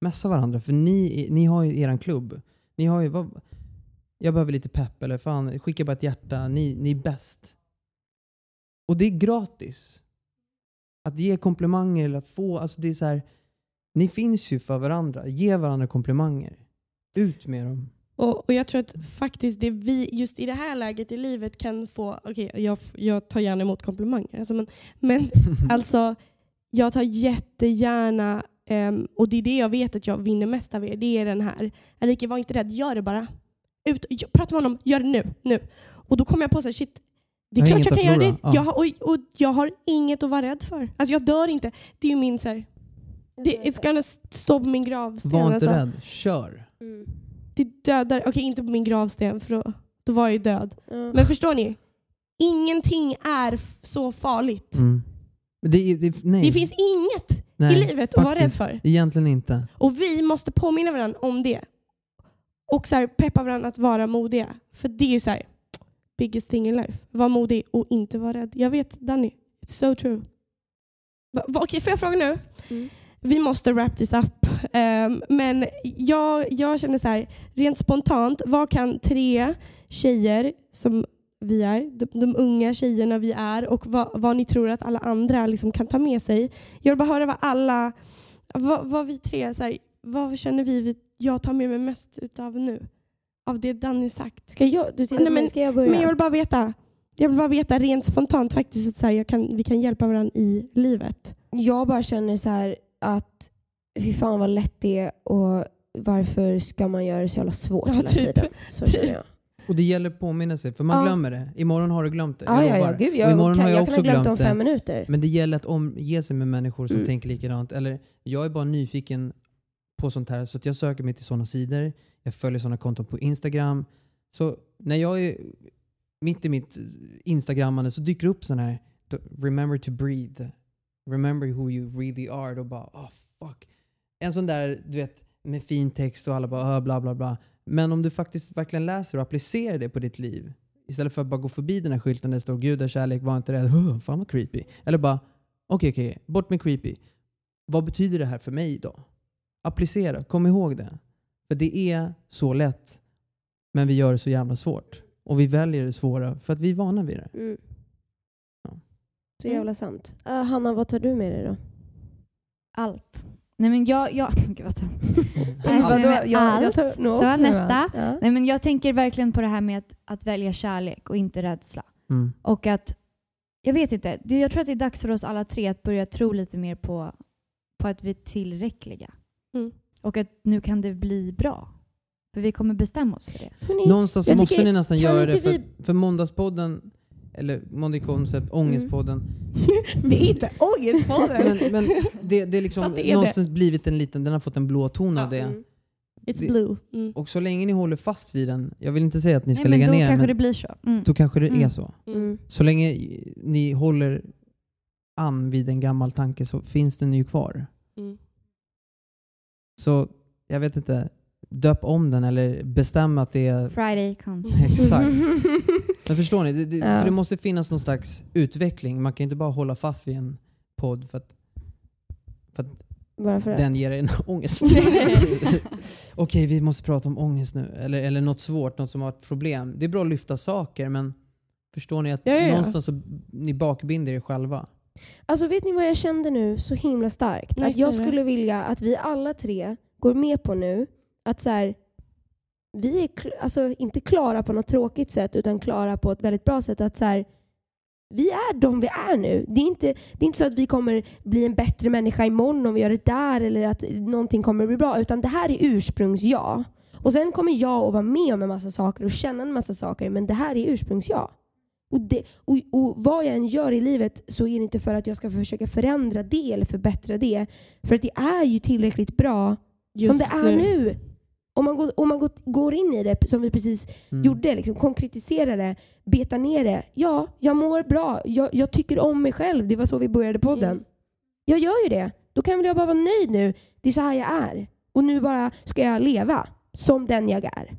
Messa varandra, för ni, ni har ju eran klubb. Ni har ju, vad, jag behöver lite pepp, eller fan, skicka bara ett hjärta, ni, ni är bäst. Och det är gratis. Att ge komplimanger eller att få, alltså det är så här, ni finns ju för varandra. Ge varandra komplimanger. Ut med dem. Och, och jag tror att faktiskt det vi just i det här läget i livet kan få, okej jag, jag tar gärna emot komplimanger, alltså, men, men alltså jag tar jättegärna, ehm, och det är det jag vet att jag vinner mest av er, det är den här, Alike var inte rädd, gör det bara. Ut, prata med honom, gör det nu, nu. Och då kommer jag på så här, shit, det är Jag klart jag kan att göra det. Ja. Jag och, och jag har inget att vara rädd för. Alltså jag dör inte. Det är ju min så här, det, it's gonna stå på min gravsten. Var inte alltså. rädd, kör. Mm. Det dödar, okej inte på min gravsten för då, då var jag ju död. Ja. Men förstår ni? Ingenting är så farligt. Mm. Det, det, nej. Det finns inget nej, i livet att vara rädd för. Egentligen inte. Och vi måste påminna varandra om det. Och så här, peppa varandra att vara modiga. För det är ju så här, biggest thing in life. Var modig och inte vara rädd. Jag vet Danny, it's so true. Va, va, okej, får jag fråga nu? Mm. Vi måste wrap this up. Ehm, men jag, jag känner så här, rent spontant, vad kan tre tjejer som vi är, de, de unga tjejerna vi är och vad, vad ni tror att alla andra liksom kan ta med sig. Jag vill bara höra vad alla, vad, vad vi tre, så här, vad känner vi vi- jag tar med mig mest utav nu? Av det Danny sagt. Ska jag, du tittar Nej, men- ska jag börja? Men jag vill bara veta, jag vill bara veta rent spontant faktiskt att så här, kan, vi kan hjälpa varandra i livet. jag bara känner så här att fy fan vad lätt det är och varför ska man göra det så jävla svårt Ja, hela typ. tiden? Så känner jag. Och det gäller att påminna sig, för man Ja. glömmer det. Imorgon har du glömt det. Ja, jag ja, ja, gud, jag, imorgon kan, har jag, jag kan också ha glömt det om glömt fem minuter. Men det gäller att omge sig med människor som Mm. tänker likadant. Eller jag är bara nyfiken på sånt här, så att jag söker mig till sådana sidor. Jag följer sådana konton på Instagram. Så när jag är mitt i mitt Instagrammande så dyker det upp sådana här Remember to breathe. Remember who you really are. Då bara, oh fuck. En sån där, du vet, med fin text och alla bara, ah, bla bla bla. Men om du faktiskt verkligen läser och applicerar det på ditt liv. Istället för att bara gå förbi den här skylten där det står Gud är kärlek, var inte rädd. Oh, fan vad creepy. Eller bara, okej okej, bort med creepy. Vad betyder det här för mig då? Applicera, kom ihåg det. För det är så lätt, men vi gör det så jävla svårt. Och vi väljer det svåra för att vi är vana vid det. Mm. Ja. Så jävla sant. Uh, Hanna, vad tar du med dig då? Allt. Nej men jag... jag gud vad? Alltså, tar Så, med nästa. Ja. Nej men jag tänker verkligen på det här med att, att välja kärlek och inte rädsla. Mm. Och att, jag vet inte, det, jag tror att det är dags för oss alla tre att börja tro lite mer på, på att vi är tillräckliga. Mm. Och att nu kan det bli bra. För vi kommer bestämma oss för det. Hörni, Någonstans jag måste tycker- ni nästan göra det. För, vi- för Måndagspodden, eller Monday Concept, Ångestpodden. Det är inte ångest på Men, men det, det är liksom det är någonstans blivit en liten, den har fått en blå ton av det. Mm. It's Det- blue. Mm. Och så länge ni håller fast vid den, jag vill inte säga att ni ska Nej, men lägga då ner den, kanske men det blir så. Mm. då kanske det är Mm. så. Mm. Så länge ni håller an vid en gammal tanke så finns den ju kvar. Mm. Så jag vet inte, döp om den eller bestäm att det är... Friday comes. Exakt. Men förstår ni? Det, det, Ja. För det måste finnas någon slags utveckling. Man kan inte bara hålla fast vid en podd för att, för att Bara för att. den ger en ångest. Okej, vi måste prata om ångest nu. Eller, eller något svårt, något som har ett problem. Det är bra att lyfta saker, men förstår ni att Ja, ja, ja. någonstans så ni bakbinder er själva? Alltså vet ni vad jag kände nu så himla starkt? Nej, att jag skulle vilja att vi alla tre går med på nu att så här, vi är alltså, inte klara på något tråkigt sätt utan klara på ett väldigt bra sätt. Att så här, vi är de vi är nu. Det är, inte, det är inte så att vi kommer bli en bättre människa imorgon om vi gör det där eller att någonting kommer bli bra. Utan det här är ursprungs-jag. Och sen kommer jag att vara med om en massa saker och känna en massa saker. Men det här är ursprungs-jag. Och, det, och, och vad jag än gör i livet så är det inte för att jag ska försöka förändra det eller förbättra det. För att det är ju tillräckligt bra som det är nu. Om man, går, om man går, in i det som vi precis Mm. gjorde, liksom, konkretiserar det, betar ner det. Ja, jag mår bra. Jag, jag tycker om mig själv. Det var så vi började podden. Mm. Jag gör ju det. Då kan väl jag bara vara nöjd nu. Det är så här jag är. Och nu bara ska jag leva som den jag är.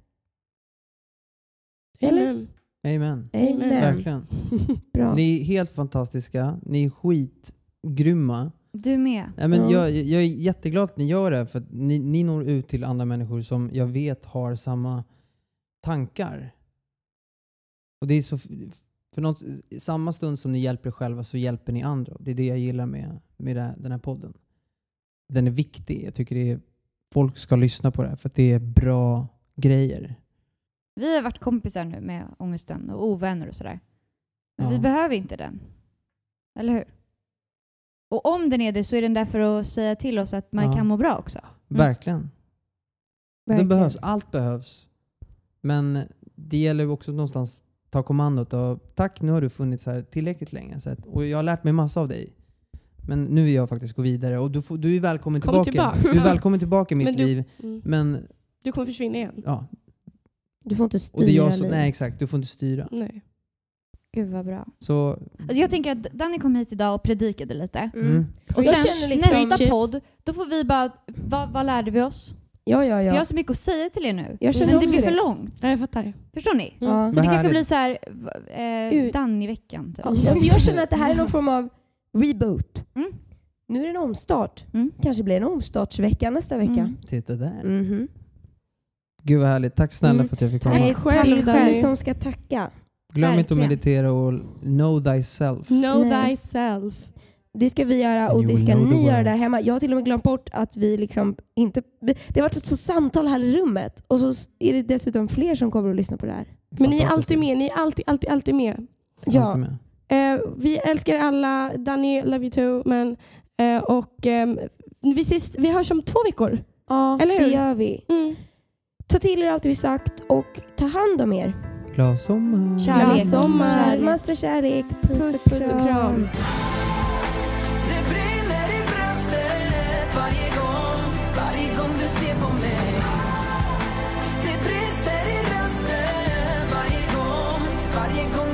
Eller? Amen. Amen. Amen. Verkligen. Bra. Ni är helt fantastiska. Ni är skitgrymma. Du med. Ja, men Ja. jag, jag är jätteglad att ni gör det, för att ni, ni når ut till andra människor som jag vet har samma tankar. Och det är så, för något, samma stund som ni hjälper er själva så hjälper ni andra. Det är det jag gillar med, med det den här podden. Den är viktig. Jag tycker det är, folk ska lyssna på det för att det är bra grejer. Vi har varit kompisar nu med ångesten och ovänner och sådär. Men Ja. vi behöver inte den. Eller hur? Och om den är det så är den där för att säga till oss att man Ja. kan må bra också. Verkligen. Den Verkligen. behövs. Allt behövs. Men det gäller ju också någonstans ta kommandot och tack, nu har du funnits här tillräckligt länge. Så att, och jag har lärt mig massa av dig. Men nu vill jag faktiskt gå vidare och du, får, du är välkommen Kom tillbaka. tillbaks. Du är välkommen tillbaka i mitt Men du- liv. Mm. Men Du kommer försvinna igen. ja, Du får inte styra och det är jag som, nej exakt, du får inte styra. Nej. Gud vad bra. Så, Alltså jag tänker att Danny kom hit idag och predikade lite. mm. Och Jag sen liksom- nästa Shit. podd, då får vi bara, vad, vad lärde vi oss? Ja, ja, För jag ja. har så mycket att säga till er nu. Jag känner Men det blir för det. långt. Ja, jag fattar. Förstår ni? Ja. Så det kanske härligt. blir så här, eh, Ut. Dan i veckan. Typ. Ja, Alltså jag känner att det här är någon form av reboot. Mm. Nu är det en omstart. Mm. Kanske blir det en omstartsvecka nästa vecka. Mm. titta där. Mhm. Gud vad härligt. Tack snälla Mm. för att jag fick komma. Nej, själv, tack Danny. själv som ska tacka. Glöm inte att verkligen. meditera och know thyself. Know Nej. thyself. Det ska vi göra och det ska ni göra där hemma. Jag har till och med glömt bort att vi liksom inte... Det har varit ett så samtal här i rummet och så är det dessutom fler som kommer att lyssna på det här. Men ni är alltid med. Ni är alltid, alltid, alltid med. Ja. Alltid med. Eh, vi älskar alla. Danny, love you too. Men, eh, och, ehm, vi, ses, vi hörs om två veckor. Ja, Eller det hur? gör vi. Mm. Ta till er allt vi sagt och ta hand om er. Glad sommar. Kärlek. Glad sommar. Kärlek. Massa kärlek. Puss, Puss, puss och kram. Det brinner i bröstet varje gång, varje gång du ser på mig Det brister i rösten varje gång, varje gång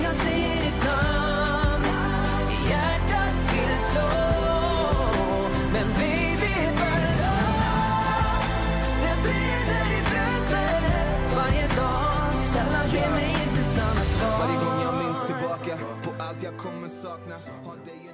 dark now. Hard day